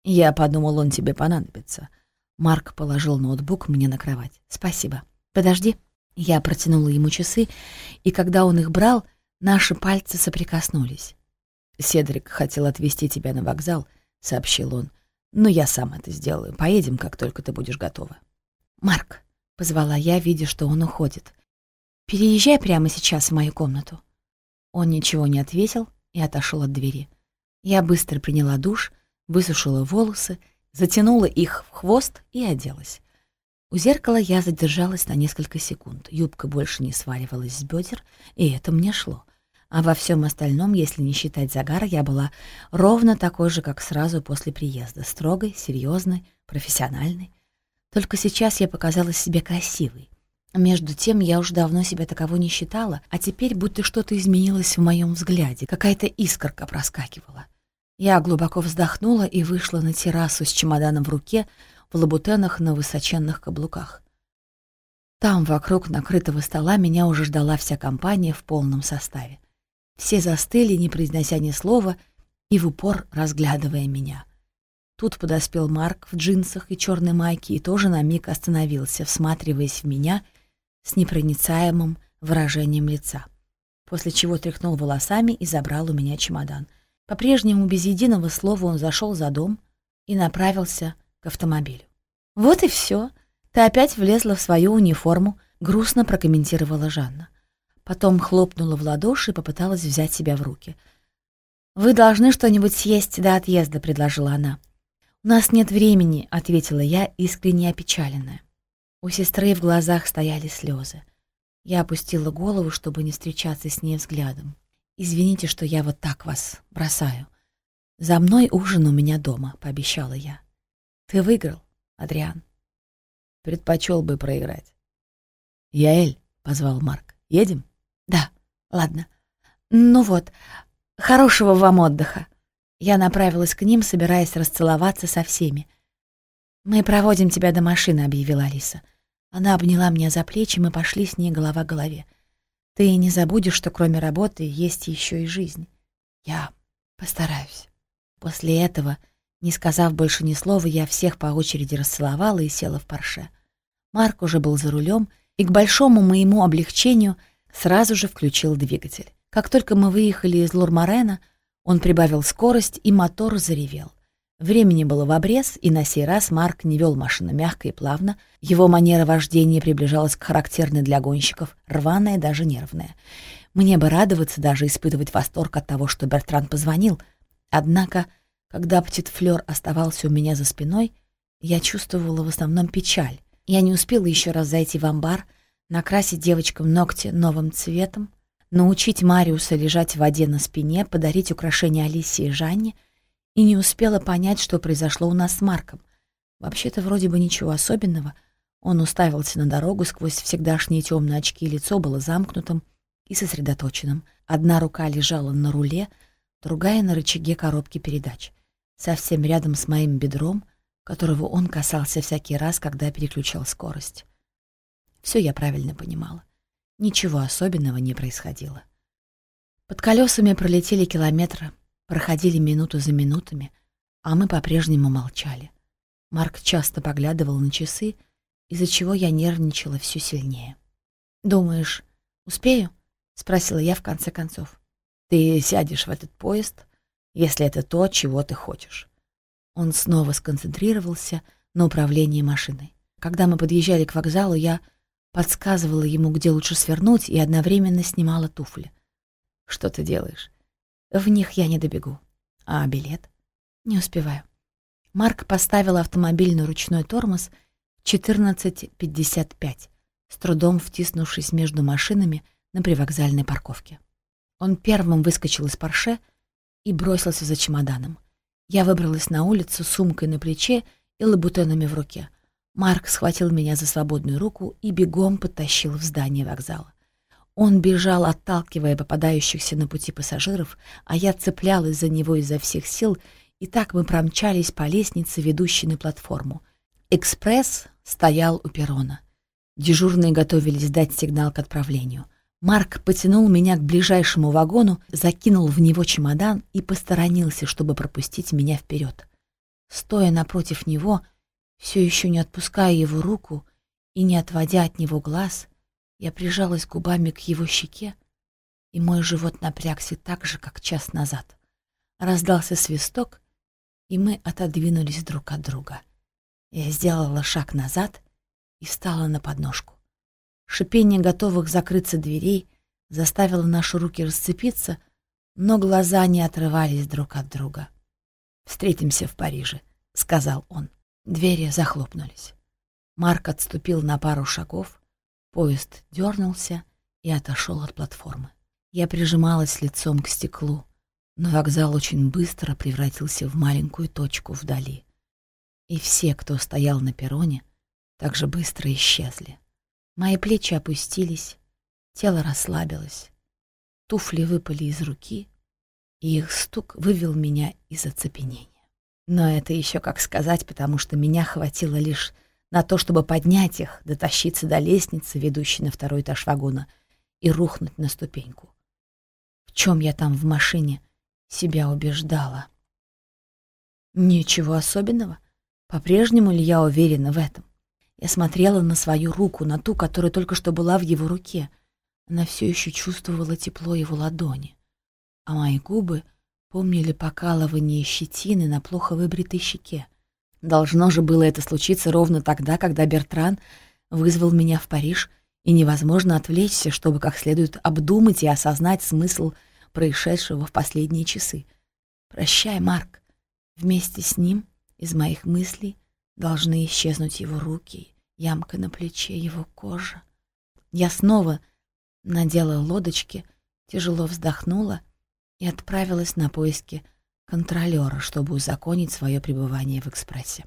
Я подумал, он тебе понадобится. Марк положил ноутбук мне на кровать. «Спасибо. Подожди». Я протянула ему часы, и когда он их брал, наши пальцы соприкоснулись. «Седрик хотел отвезти тебя на вокзал», — сообщил он. «Но я сам это сделаю. Поедем, как только ты будешь готова». «Марк», — позвала я, видя, что он уходит. «Переезжай прямо сейчас в мою комнату». Он ничего не ответил и отошел от двери. Я быстро приняла душ, высушила волосы, затянула их в хвост и оделась. У зеркала я задержалась на несколько секунд. Юбка больше не сваливалась с бедер, и это мне шло. А во всем остальном, если не считать загара, я была ровно такой же, как сразу после приезда. Строгой, серьезной, профессиональной. Только сейчас я показалась себе красивой. Между тем, я уж давно себя таковой не считала, а теперь будто что-то изменилось в моем взгляде, какая-то искорка проскакивала. Я глубоко вздохнула и вышла на террасу с чемоданом в руке, в лабутенах на высоченных каблуках. Там, вокруг накрытого стола, меня уже ждала вся компания в полном составе. Все застыли, не произнося ни слова, и в упор разглядывая меня. Тут подоспел Марк в джинсах и черной майке и тоже на миг остановился, всматриваясь в меня с непроницаемым выражением лица. После чего тряхнул волосами и забрал у меня чемодан. По-прежнему без единого слова он зашел за дом и направился к автомобилю. «Вот и все. Ты опять влезла в свою униформу», — грустно прокомментировала Жанна. Потом хлопнула в ладоши и попыталась взять себя в руки. «Вы должны что-нибудь съесть до отъезда», — предложила она. «У нас нет времени», — ответила я, искренне опечаленная. У сестры в глазах стояли слезы. Я опустила голову, чтобы не встречаться с ней взглядом. «Извините, что я вот так вас бросаю. За мной ужин у меня дома», — пообещала я. «Ты выиграл, Адриан». «Предпочел бы проиграть». «Яэль», — позвал Марк, — «едем?» «Да, ладно. Ну вот, хорошего вам отдыха». Я направилась к ним, собираясь расцеловаться со всеми. «Мы проводим тебя до машины», — объявила Алиса. Она обняла меня за плечи, мы пошли с ней голова к голове. «Ты не забудешь, что кроме работы есть еще и жизнь. Я постараюсь». После этого, не сказав больше ни слова, я всех по очереди расцеловала и села в парше. Марк уже был за рулем, и к большому моему облегчению сразу же включил двигатель. Как только мы выехали из Лурмарена, он прибавил скорость, и мотор заревел. Времени было в обрез, и на сей раз Марк не вел машину мягко и плавно. Его манера вождения приближалась к характерной для гонщиков, рваная, даже нервная. Мне бы радоваться, даже испытывать восторг от того, что Бертран позвонил. Однако, когда птит-флёр оставался у меня за спиной, я чувствовала в основном печаль. Я не успела еще раз зайти в амбар, накрасить девочкам ногти новым цветом, научить Мариуса лежать в воде на спине, подарить украшения Алисе и Жанне, и не успела понять, что произошло у нас с Марком. Вообще-то вроде бы ничего особенного. Он уставился на дорогу сквозь всегдашние темные очки, лицо было замкнутым и сосредоточенным. Одна рука лежала на руле, другая — на рычаге коробки передач. Совсем рядом с моим бедром, которого он касался всякий раз, когда переключал скорость. Все я правильно понимала. Ничего особенного не происходило. Под колесами пролетели километры, проходили минуту за минутами, а мы по-прежнему молчали. Марк часто поглядывал на часы, из-за чего я нервничала все сильнее. «Думаешь, успею?» — спросила я в конце концов. «Ты сядешь в этот поезд, если это то, чего ты хочешь». Он снова сконцентрировался на управлении машиной. Когда мы подъезжали к вокзалу, я подсказывала ему, где лучше свернуть, и одновременно снимала туфли. «Что ты делаешь?» «В них я не добегу. А билет?» «Не успеваю». Марк поставил автомобиль на ручной тормоз 14.55, с трудом втиснувшись между машинами на привокзальной парковке. Он первым выскочил из парше и бросился за чемоданом. Я выбралась на улицу с сумкой на плече и лабутенами в руке. Марк схватил меня за свободную руку и бегом подтащил в здание вокзала. Он бежал, отталкивая попадающихся на пути пассажиров, а я цеплялась за него изо всех сил, и так мы промчались по лестнице, ведущей на платформу. Экспресс стоял у перрона. Дежурные готовились дать сигнал к отправлению. Марк потянул меня к ближайшему вагону, закинул в него чемодан и посторонился, чтобы пропустить меня вперед. Стоя напротив него, все еще не отпуская его руку и не отводя от него глаз, я прижалась губами к его щеке, и мой живот напрягся так же, как час назад. Раздался свисток, и мы отодвинулись друг от друга. Я сделала шаг назад и встала на подножку. Шипение готовых закрыться дверей заставило наши руки расцепиться, но глаза не отрывались друг от друга. «Встретимся в Париже», — сказал он. Двери захлопнулись. Марк отступил на пару шагов, поезд дернулся и отошел от платформы. Я прижималась лицом к стеклу, но вокзал очень быстро превратился в маленькую точку вдали. И все, кто стоял на перроне, так же быстро исчезли. Мои плечи опустились, тело расслабилось, туфли выпали из руки, и их стук вывел меня из оцепенения. Но это еще как сказать, потому что меня хватило лишь на то, чтобы поднять их, дотащиться до лестницы, ведущей на второй этаж вагона, и рухнуть на ступеньку. В чем я там в машине себя убеждала? Ничего особенного. По-прежнему ли я уверена в этом? Я смотрела на свою руку, на ту, которая только что была в его руке. Она все еще чувствовала тепло его ладони. А мои губы помнили покалывание щетины на плохо выбритой щеке. Должно же было это случиться ровно тогда, когда Бертран вызвал меня в Париж, и невозможно отвлечься, чтобы как следует обдумать и осознать смысл происшедшего в последние часы. «Прощай, Марк». Вместе с ним из моих мыслей должны исчезнуть его руки, ямка на плече, его кожа. Я снова надела лодочки, тяжело вздохнула и отправилась на поиски контролера, чтобы узаконить свое пребывание в экспрессе.